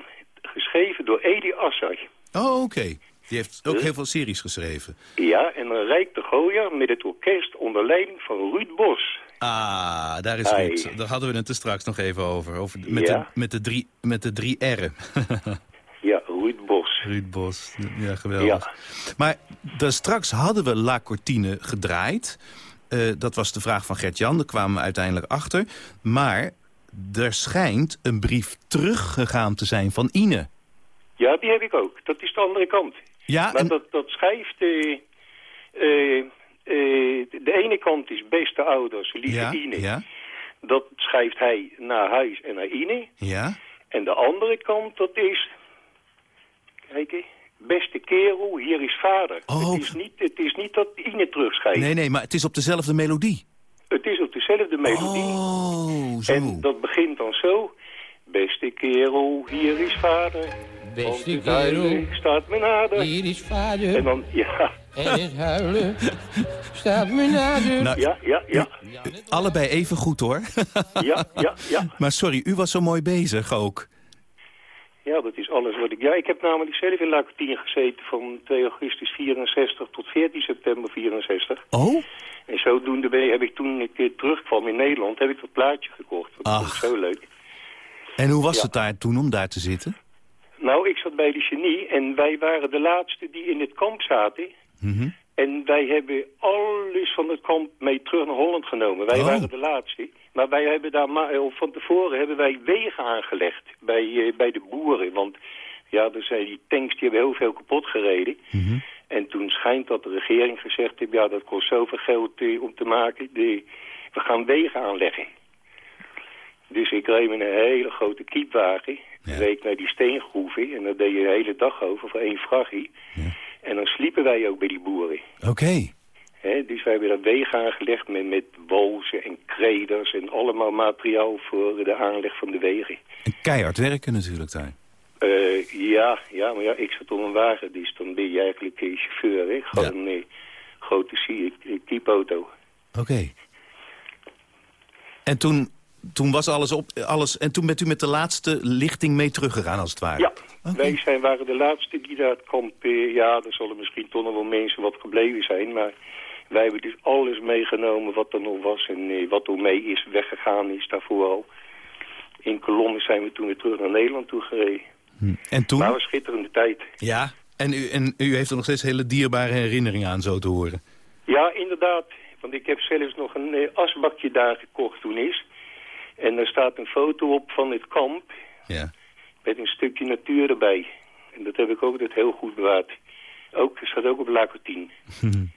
geschreven door Edi Assar. oh, oké. Die heeft ook heel veel series geschreven. Ja, en een Rijk de Gooier met het orkest onder leiding van Ruud Bos. Ah, daar is. Ruud. Daar hadden we het er straks nog even over. over met, Ja. de, met, de drie, met de drie R'en. Ja, Ruud Bos. Ruud Bos. Ja, geweldig. Maar daar straks hadden we La Cortine gedraaid. Eh, dat was de vraag van Gert-Jan. Daar kwamen we uiteindelijk achter. Maar er schijnt een brief teruggegaan te zijn van Ine. Ja, die heb ik ook. Dat is de andere kant. Ja, Maar en- dat, dat schrijft... eh, de ene kant is beste ouders, lieve Ja, Ine. ja. Dat schrijft hij naar huis en naar Ine. Ja? En de andere kant, dat is... Kijk, hè, beste kerel, hier is vader. Oh. Het, is niet, het is niet dat Ine terugschrijft. Nee, nee, maar het is op dezelfde melodie. Het is op dezelfde melodie. Oh, zo. En dat begint dan zo. Beste kerel, hier is vader. Beste kerel, staat me nader. hier is vader. En dan, ja, En het huilen staat me nader. Nou, ja, ja, ja, allebei even goed, hoor. ja, ja, ja. maar sorry, u was zo mooi bezig ook. Ja, dat is alles wat ik... Ja, ik heb namelijk zelf in La Coutine gezeten van 2 augustus 64 tot 14 september 64. Oh? En zodoende ben, heb ik toen ik eh, terugkwam in Nederland, heb ik dat plaatje gekocht. Dat vond ik Ach. zo leuk. En hoe was Ja. het daar toen om daar te zitten? Nou, ik zat bij de genie en wij waren de laatste die in het kamp zaten. Mhm. En wij hebben alles van het kamp mee terug naar Holland genomen. Wij Oh. waren de laatste. Maar wij hebben daar eh, van tevoren hebben wij wegen aangelegd bij, eh, bij de boeren. Want ja, er zijn die tanks die hebben heel veel kapot gereden. Mhm. En toen schijnt dat de regering gezegd heeft, ja dat kost zoveel geld eh, om te maken. De, we gaan wegen aanleggen. Dus ik reed met een hele grote kiepwagen. Ja. reed naar die steengroeven. En daar deed je de hele dag over voor één vrachtje. En dan sliepen wij ook bij die boeren. Oké. Dus wij hebben daar wegen aangelegd met, met bozen en kreders en allemaal materiaal voor de aanleg van de wegen. En keihard werken natuurlijk daar. Eh, ja, ja, maar ja, ik zat op een wagen, dus dan ben je eigenlijk eh, chauffeur, hè? Gewoon een eh, grote eh, kiepauto. Oké. En toen, toen was alles op... Alles, en toen bent u met de laatste lichting mee teruggegaan, als het ware? Ja, wij zijn, waren de laatste die daar het kamp... ja, er zullen misschien toch nog wel mensen wat gebleven zijn, maar... Wij hebben dus alles meegenomen wat er nog was en eh, wat er mee is weggegaan is daarvoor al. In kolonnes zijn we toen weer terug naar Nederland toe gereden. Hm. En toen? Maar een schitterende tijd. Ja. En u, en u heeft er nog steeds hele dierbare herinneringen aan, zo te horen. Ja, inderdaad. Want ik heb zelfs nog een eh, asbakje daar gekocht toen is. En daar staat een foto op van het kamp. Ja. Met een stukje natuur erbij. En dat heb ik ook altijd heel goed bewaard. Ook, staat ook op La Coutine.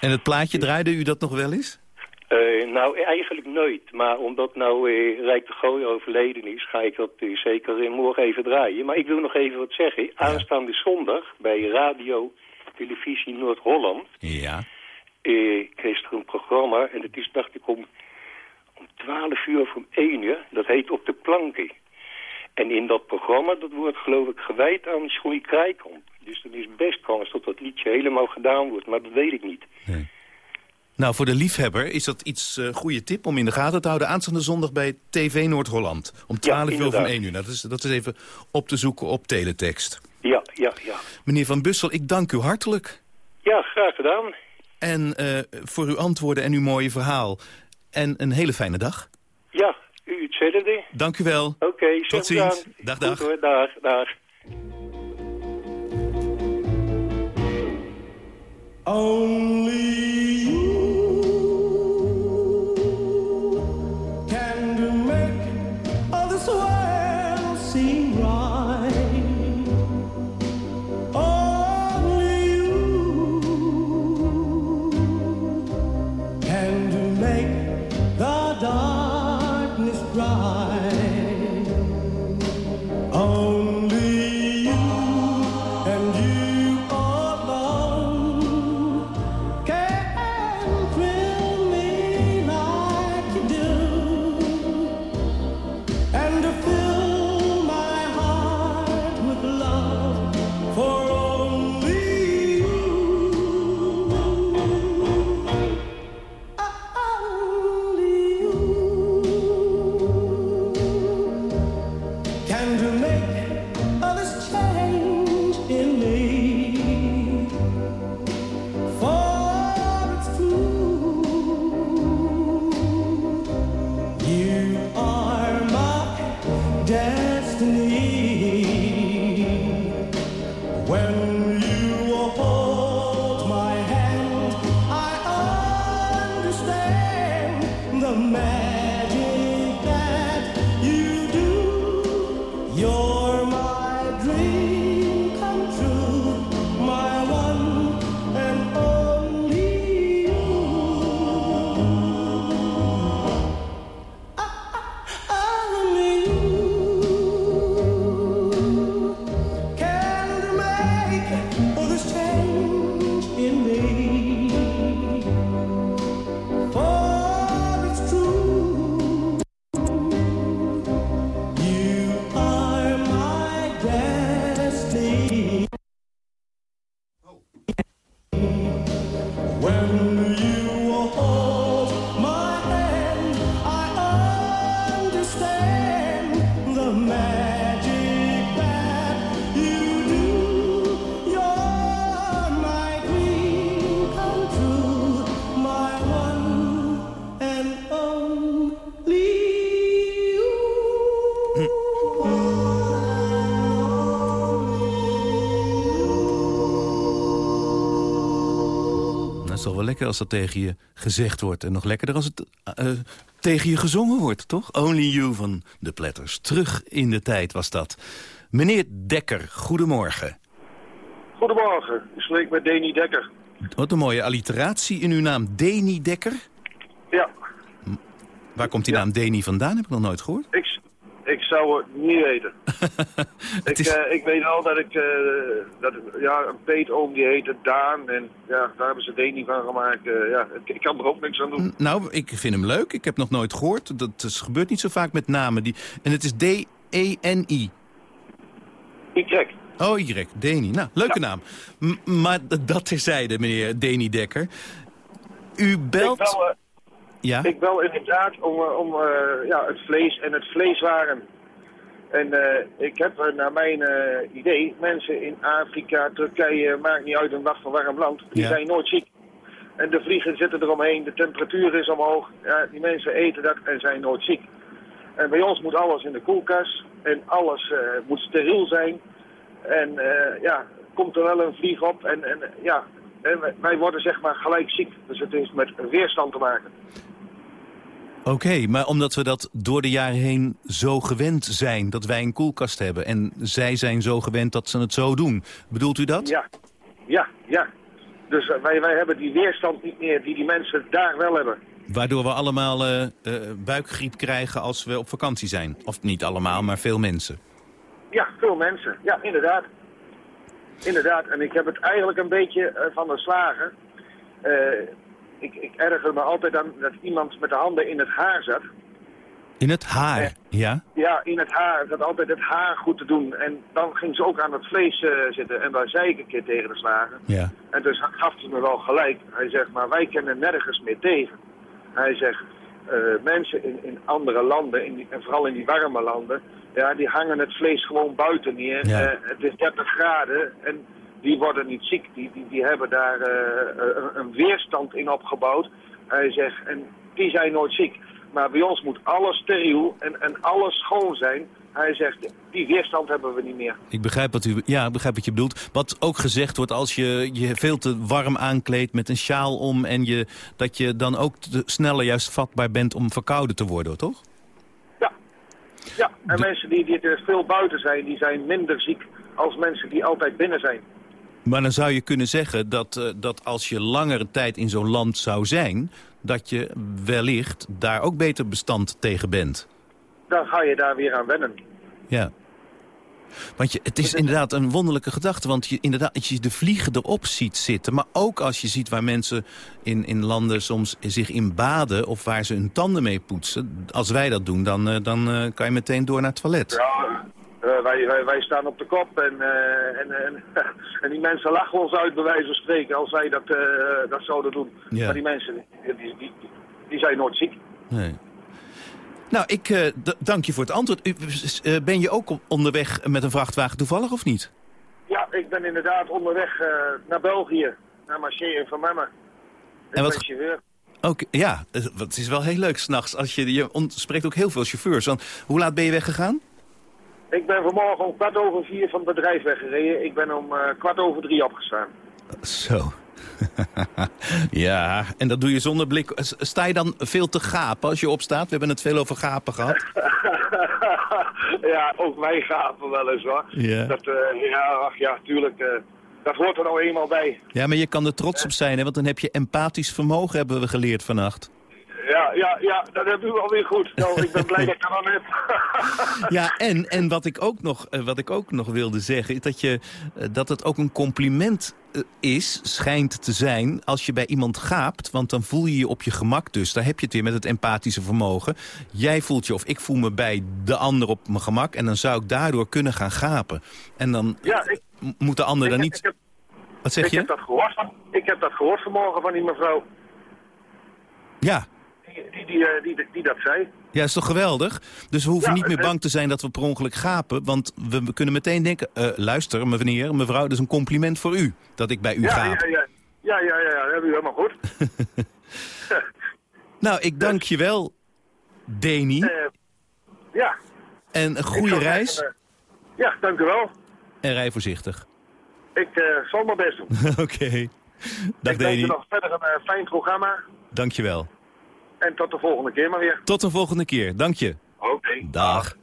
En het plaatje, draaide u dat nog wel eens? Eh, nou, eigenlijk nooit. Maar omdat nou eh, Rijk de Gooi overleden is, ga ik dat eh, zeker morgen even draaien. Maar ik wil nog even wat zeggen. Aanstaande zondag bij Radio Televisie Noord-Holland... Ja. kreeg er een programma. En het is, dacht ik, om, om 12 uur of om 1 uur. Dat heet Op de Planken. En in dat programma, dat wordt geloof ik gewijd aan Schoei Krijkamp. Dus er is best kans dat dat liedje helemaal gedaan wordt. Maar dat weet ik niet. Nou, voor de liefhebber is dat iets eh goede tip om in de gaten te houden. Aanstaande zondag bij TV Noord-Holland. Om 12 uur of om inderdaad. 1 uur. Nou, dat, is, dat is even op te zoeken op teletext. Ja, ja, ja. Meneer Van Bussel, ik dank u hartelijk. Ja, graag gedaan. En eh, voor uw antwoorden en uw mooie verhaal. En een hele fijne dag. Ja, u hetzelfde. Dank u wel. Oké, Tot ziens. Dag, Goed dag. hoor, dag, dag. Only als dat tegen je gezegd wordt. En nog lekkerder als het uh, tegen je gezongen wordt, toch? Only You van de Platters. Terug in de tijd was dat. Meneer Dekker, goedemorgen. Goedemorgen, ik spreek met Deni Dekker. Wat een mooie alliteratie in uw naam. Deni Dekker? Ja. Waar komt die naam Deni vandaan? Heb ik nog nooit gehoord. Ik, ik zou het niet weten. ik, is... uh, ik weet wel dat ik, uh, dat, ja, een peetoom die heette Daan en ja, daar hebben ze Deni van gemaakt. Uh, ja, ik, ik, kan er ook niks aan doen. Nou, ik vind hem leuk. Ik heb nog nooit gehoord. Dat is, gebeurt niet zo vaak met namen. Die... En het is D-E-N-I. Y. Oh, Y. Deni. Nou, leuke ja. naam. M maar dat terzijde, meneer Deni Dekker. U belt... Ja? Ik bel inderdaad om, om uh, ja, het vlees en het vleeswaren. En uh, ik heb naar mijn uh, idee, mensen in Afrika, Turkije, maakt niet uit een dag van warm land, die ja. zijn nooit ziek. En de vliegen zitten eromheen, de temperatuur is omhoog. Ja, die mensen eten dat en zijn nooit ziek. En bij ons moet alles in de koelkast en alles moet steriel zijn. En ja, komt er wel een vlieg op en, en ja, en wij worden zeg maar gelijk ziek. Dus het heeft met weerstand te maken. Oké, okay, maar omdat we dat door de jaren heen zo gewend zijn... dat wij een koelkast hebben en zij zijn zo gewend dat ze het zo doen. Bedoelt u dat? Ja, ja, ja. Dus wij, wij hebben die weerstand niet meer die die mensen daar wel hebben. Waardoor we allemaal uh, uh, buikgriep krijgen als we op vakantie zijn. Of niet allemaal, maar veel mensen. Ja, veel mensen. Ja, inderdaad. Inderdaad. En ik heb het eigenlijk een beetje van de slagen ik, ik erger me altijd aan dat iemand met de handen in het haar zat. In het haar, en, ja? Ja, in het haar. Dat altijd het haar goed te doen. En dan ging ze ook aan het vlees uh, zitten. En daar zei ik een keer tegen de slager. Ja. En dus gaf ze me wel gelijk. Hij zegt, maar wij kennen nergens meer tegen. Hij zegt, uh, mensen in, in andere landen, in die, en vooral in die warme landen... Ja, die hangen het vlees gewoon buiten neer. Ja. Uh, het is 30 graden en die worden niet ziek. Die, die, die hebben daar uh, een, een, weerstand in opgebouwd. Hij zegt, en die zijn nooit ziek. Maar bij ons moet alles steriel en, en alles schoon zijn. Hij zegt, die weerstand hebben we niet meer. Ik begrijp wat u, ja, ik begrijp wat je bedoelt. Wat ook gezegd wordt als je je veel te warm aankleedt met een sjaal om... en je, dat je dan ook te, sneller juist vatbaar bent om verkouden te worden, toch? Ja, ja. en De... mensen die, die er veel buiten zijn, die zijn minder ziek als mensen die altijd binnen zijn. Maar dan zou je kunnen zeggen dat, uh, dat als je langere tijd in zo'n land zou zijn... dat je wellicht daar ook beter bestand tegen bent. Dan ga je daar weer aan wennen. Ja. Want je, het is inderdaad een wonderlijke gedachte. Want je, inderdaad, als je de vliegen erop ziet zitten... maar ook als je ziet waar mensen in, in landen soms zich in baden... of waar ze hun tanden mee poetsen. Als wij dat doen, dan, uh, dan uh, kan je meteen door naar het toilet. Ja, uh, wij, wij, wij, staan op de kop en, uh, en, en, en, die mensen lachen ons uit bij wijze van spreken als wij dat, uh, dat zouden doen. Ja. Maar die mensen, die, die, die, zijn nooit ziek. Nee. Nou, ik dank je voor het antwoord. U, ben je ook onderweg met een vrachtwagen toevallig of niet? Ja, ik ben inderdaad onderweg naar België, naar Marché en Van Memmen. En wat... chauffeur. Ook, ja, het is wel heel leuk s'nachts. Je, je spreekt ook heel veel chauffeurs. Want, hoe laat ben je weggegaan? Ik ben vanmorgen om kwart over vier van het bedrijf weggereden. Ik ben om uh, kwart over drie opgestaan. Zo. ja, en dat doe je zonder blik. Sta je dan veel te gapen als je opstaat? We hebben het veel over gapen gehad. ja, ook wij gapen wel eens hoor. Ja, dat, uh, ja, ach, ja tuurlijk. Uh, dat hoort er nou eenmaal bij. Ja, maar je kan er trots op zijn, hè? want dan heb je empathisch vermogen, hebben we geleerd vannacht. Ja, ja, ja, dat heb u alweer goed. Nou, ik ben blij dat ik er dan heb. ja, en, en wat, ik ook nog, eh, wat ik ook nog wilde zeggen... is dat, je, eh, dat het ook een compliment eh, is, schijnt te zijn... als je bij iemand gaapt, want dan voel je je op je gemak dus. Daar heb je het weer met het empathische vermogen. Jij voelt je of ik voel me bij de ander op mijn gemak... en dan zou ik daardoor kunnen gaan gapen. En dan ja, ik, moet de ander dan niet... heb, wat zeg ik je? Heb dat gehoord ik heb dat gehoord vanmorgen van die mevrouw. Ja, die, die, eh, die, die, dat zei. Ja, is toch geweldig? Dus we hoeven niet meer bang te zijn dat we per ongeluk gapen. Want we kunnen meteen denken, uh, luister meneer, mevrouw, dat is een compliment voor u. Dat ik bij u ja, gaap. Ja, ja, ja, ja, ja, dat heb u helemaal goed. nou, ik dank je wel, Deni. Uh, ja. En een goede reis. ja, dank u wel. En rij voorzichtig. Ik zal mijn best doen. Oké. Okay. Dag Deni. Ik nog verder een fijn programma. Dank je wel. En tot de volgende keer maar weer. Tot de volgende keer, dank je. Oké. Dag.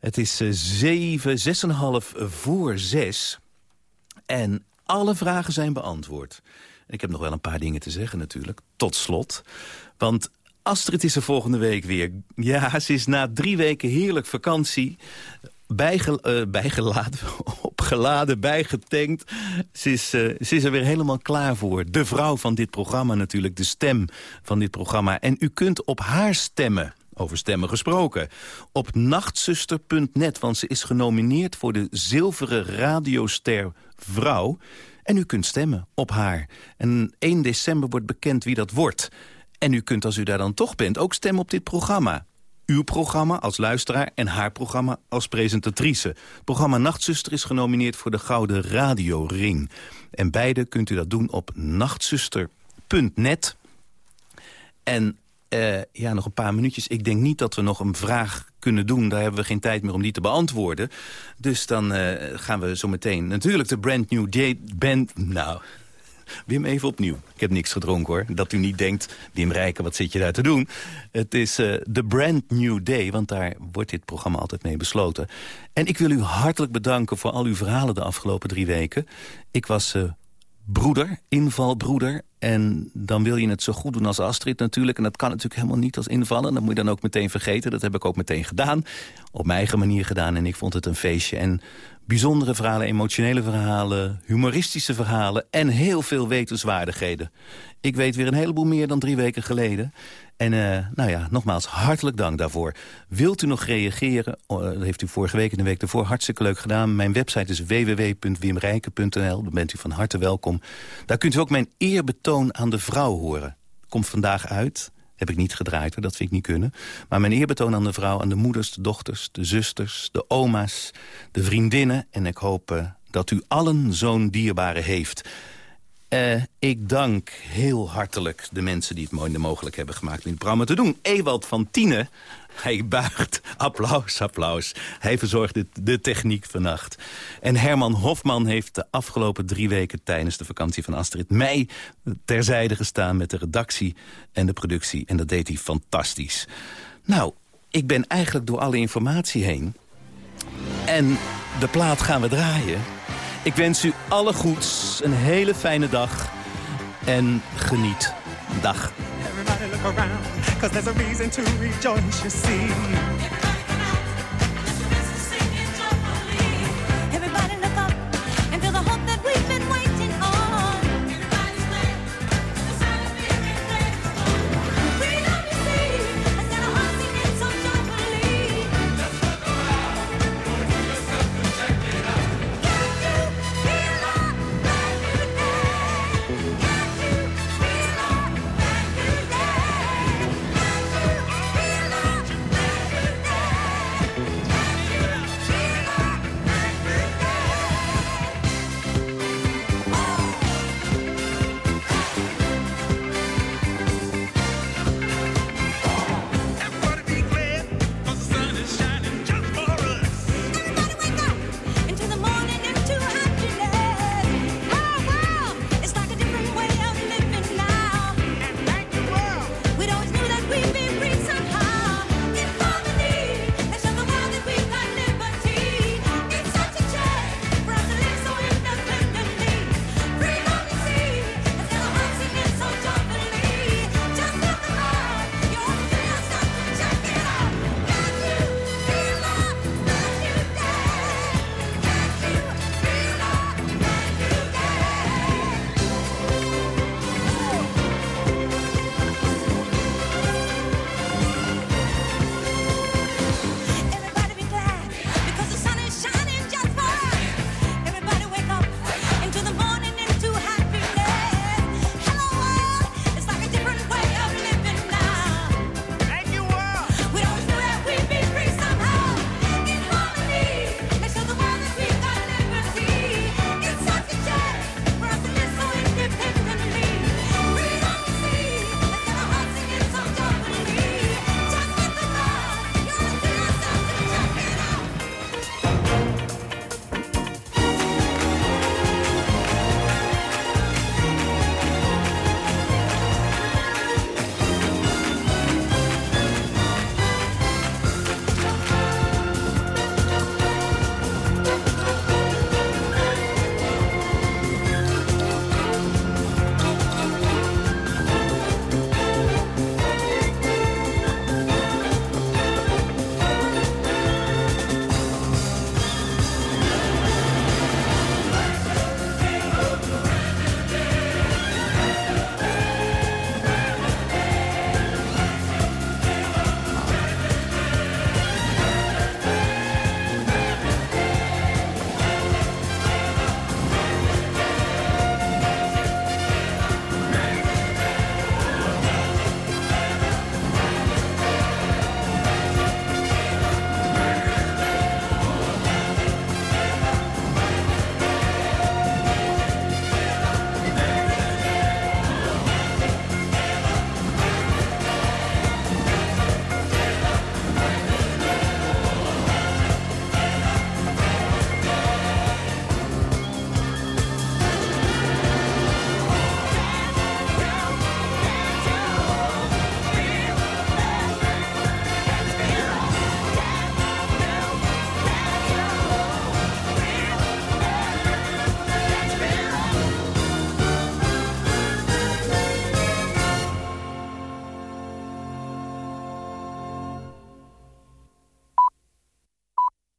Het is uh, zeven, zes en half voor zes. En alle vragen zijn beantwoord. Ik heb nog wel een paar dingen te zeggen natuurlijk. Tot slot. Want Astrid is er volgende week weer. Ja, ze is na drie weken heerlijk vakantie uh, bijgeladen, opgeladen, bijgetankt. Ze is, uh, ze is er weer helemaal klaar voor. De vrouw van dit programma natuurlijk, de stem van dit programma. En u kunt op haar stemmen. Over stemmen gesproken. Op nachtzuster.net, want ze is genomineerd voor de zilveren radioster vrouw. En u kunt stemmen op haar. En 1 december wordt bekend wie dat wordt. En u kunt, als u daar dan toch bent, ook stemmen op dit programma uw programma als luisteraar en haar programma als presentatrice. Het programma Nachtzuster is genomineerd voor de Gouden Radioring. En beide kunt u dat doen op nachtzuster.net. En uh, ja, nog een paar minuutjes. Ik denk niet dat we nog een vraag kunnen doen. Daar hebben we geen tijd meer om die te beantwoorden. Dus dan uh, gaan we zo meteen natuurlijk de brand new day... Band, nou, Wim, even opnieuw. Ik heb niks gedronken hoor. Dat u niet denkt, Wim Rijken, wat zit je daar te doen? Het is de uh, Brand New Day, want daar wordt dit programma altijd mee besloten. En ik wil u hartelijk bedanken voor al uw verhalen de afgelopen drie weken. Ik was... Uh, broeder, invalbroeder. En dan wil je het zo goed doen als Astrid natuurlijk. En dat kan natuurlijk helemaal niet als invallen. Dat moet je dan ook meteen vergeten. Dat heb ik ook meteen gedaan. Op mijn eigen manier gedaan. En ik vond het een feestje. En bijzondere verhalen, emotionele verhalen, humoristische verhalen... en heel veel wetenswaardigheden. Ik weet weer een heleboel meer dan drie weken geleden. En uh, nou ja, nogmaals, hartelijk dank daarvoor. Wilt u nog reageren? Oh, dat heeft u vorige week en de week ervoor hartstikke leuk gedaan. Mijn website is www.wimrijken.nl. Daar bent u van harte welkom. Daar kunt u ook mijn eerbetoon aan de vrouw horen. Komt vandaag uit. Heb ik niet gedraaid, dat vind ik niet kunnen. Maar mijn eerbetoon aan de vrouw, aan de moeders, de dochters, de zusters, de oma's, de vriendinnen. En ik hoop uh, dat u allen zo'n dierbare heeft. Uh, ik dank heel hartelijk de mensen die het mogelijk hebben gemaakt... om dit programma te doen. Ewald van Tienen, hij buigt. Applaus, applaus. Hij verzorgde de techniek vannacht. En Herman Hofman heeft de afgelopen drie weken... tijdens de vakantie van Astrid mij terzijde gestaan... met de redactie en de productie. En dat deed hij fantastisch. Nou, ik ben eigenlijk door alle informatie heen. En de plaat gaan we draaien... Ik wens u alle goeds, een hele fijne dag en geniet. Dag. Everybody look around, cause there's a reason to rejoice, you see.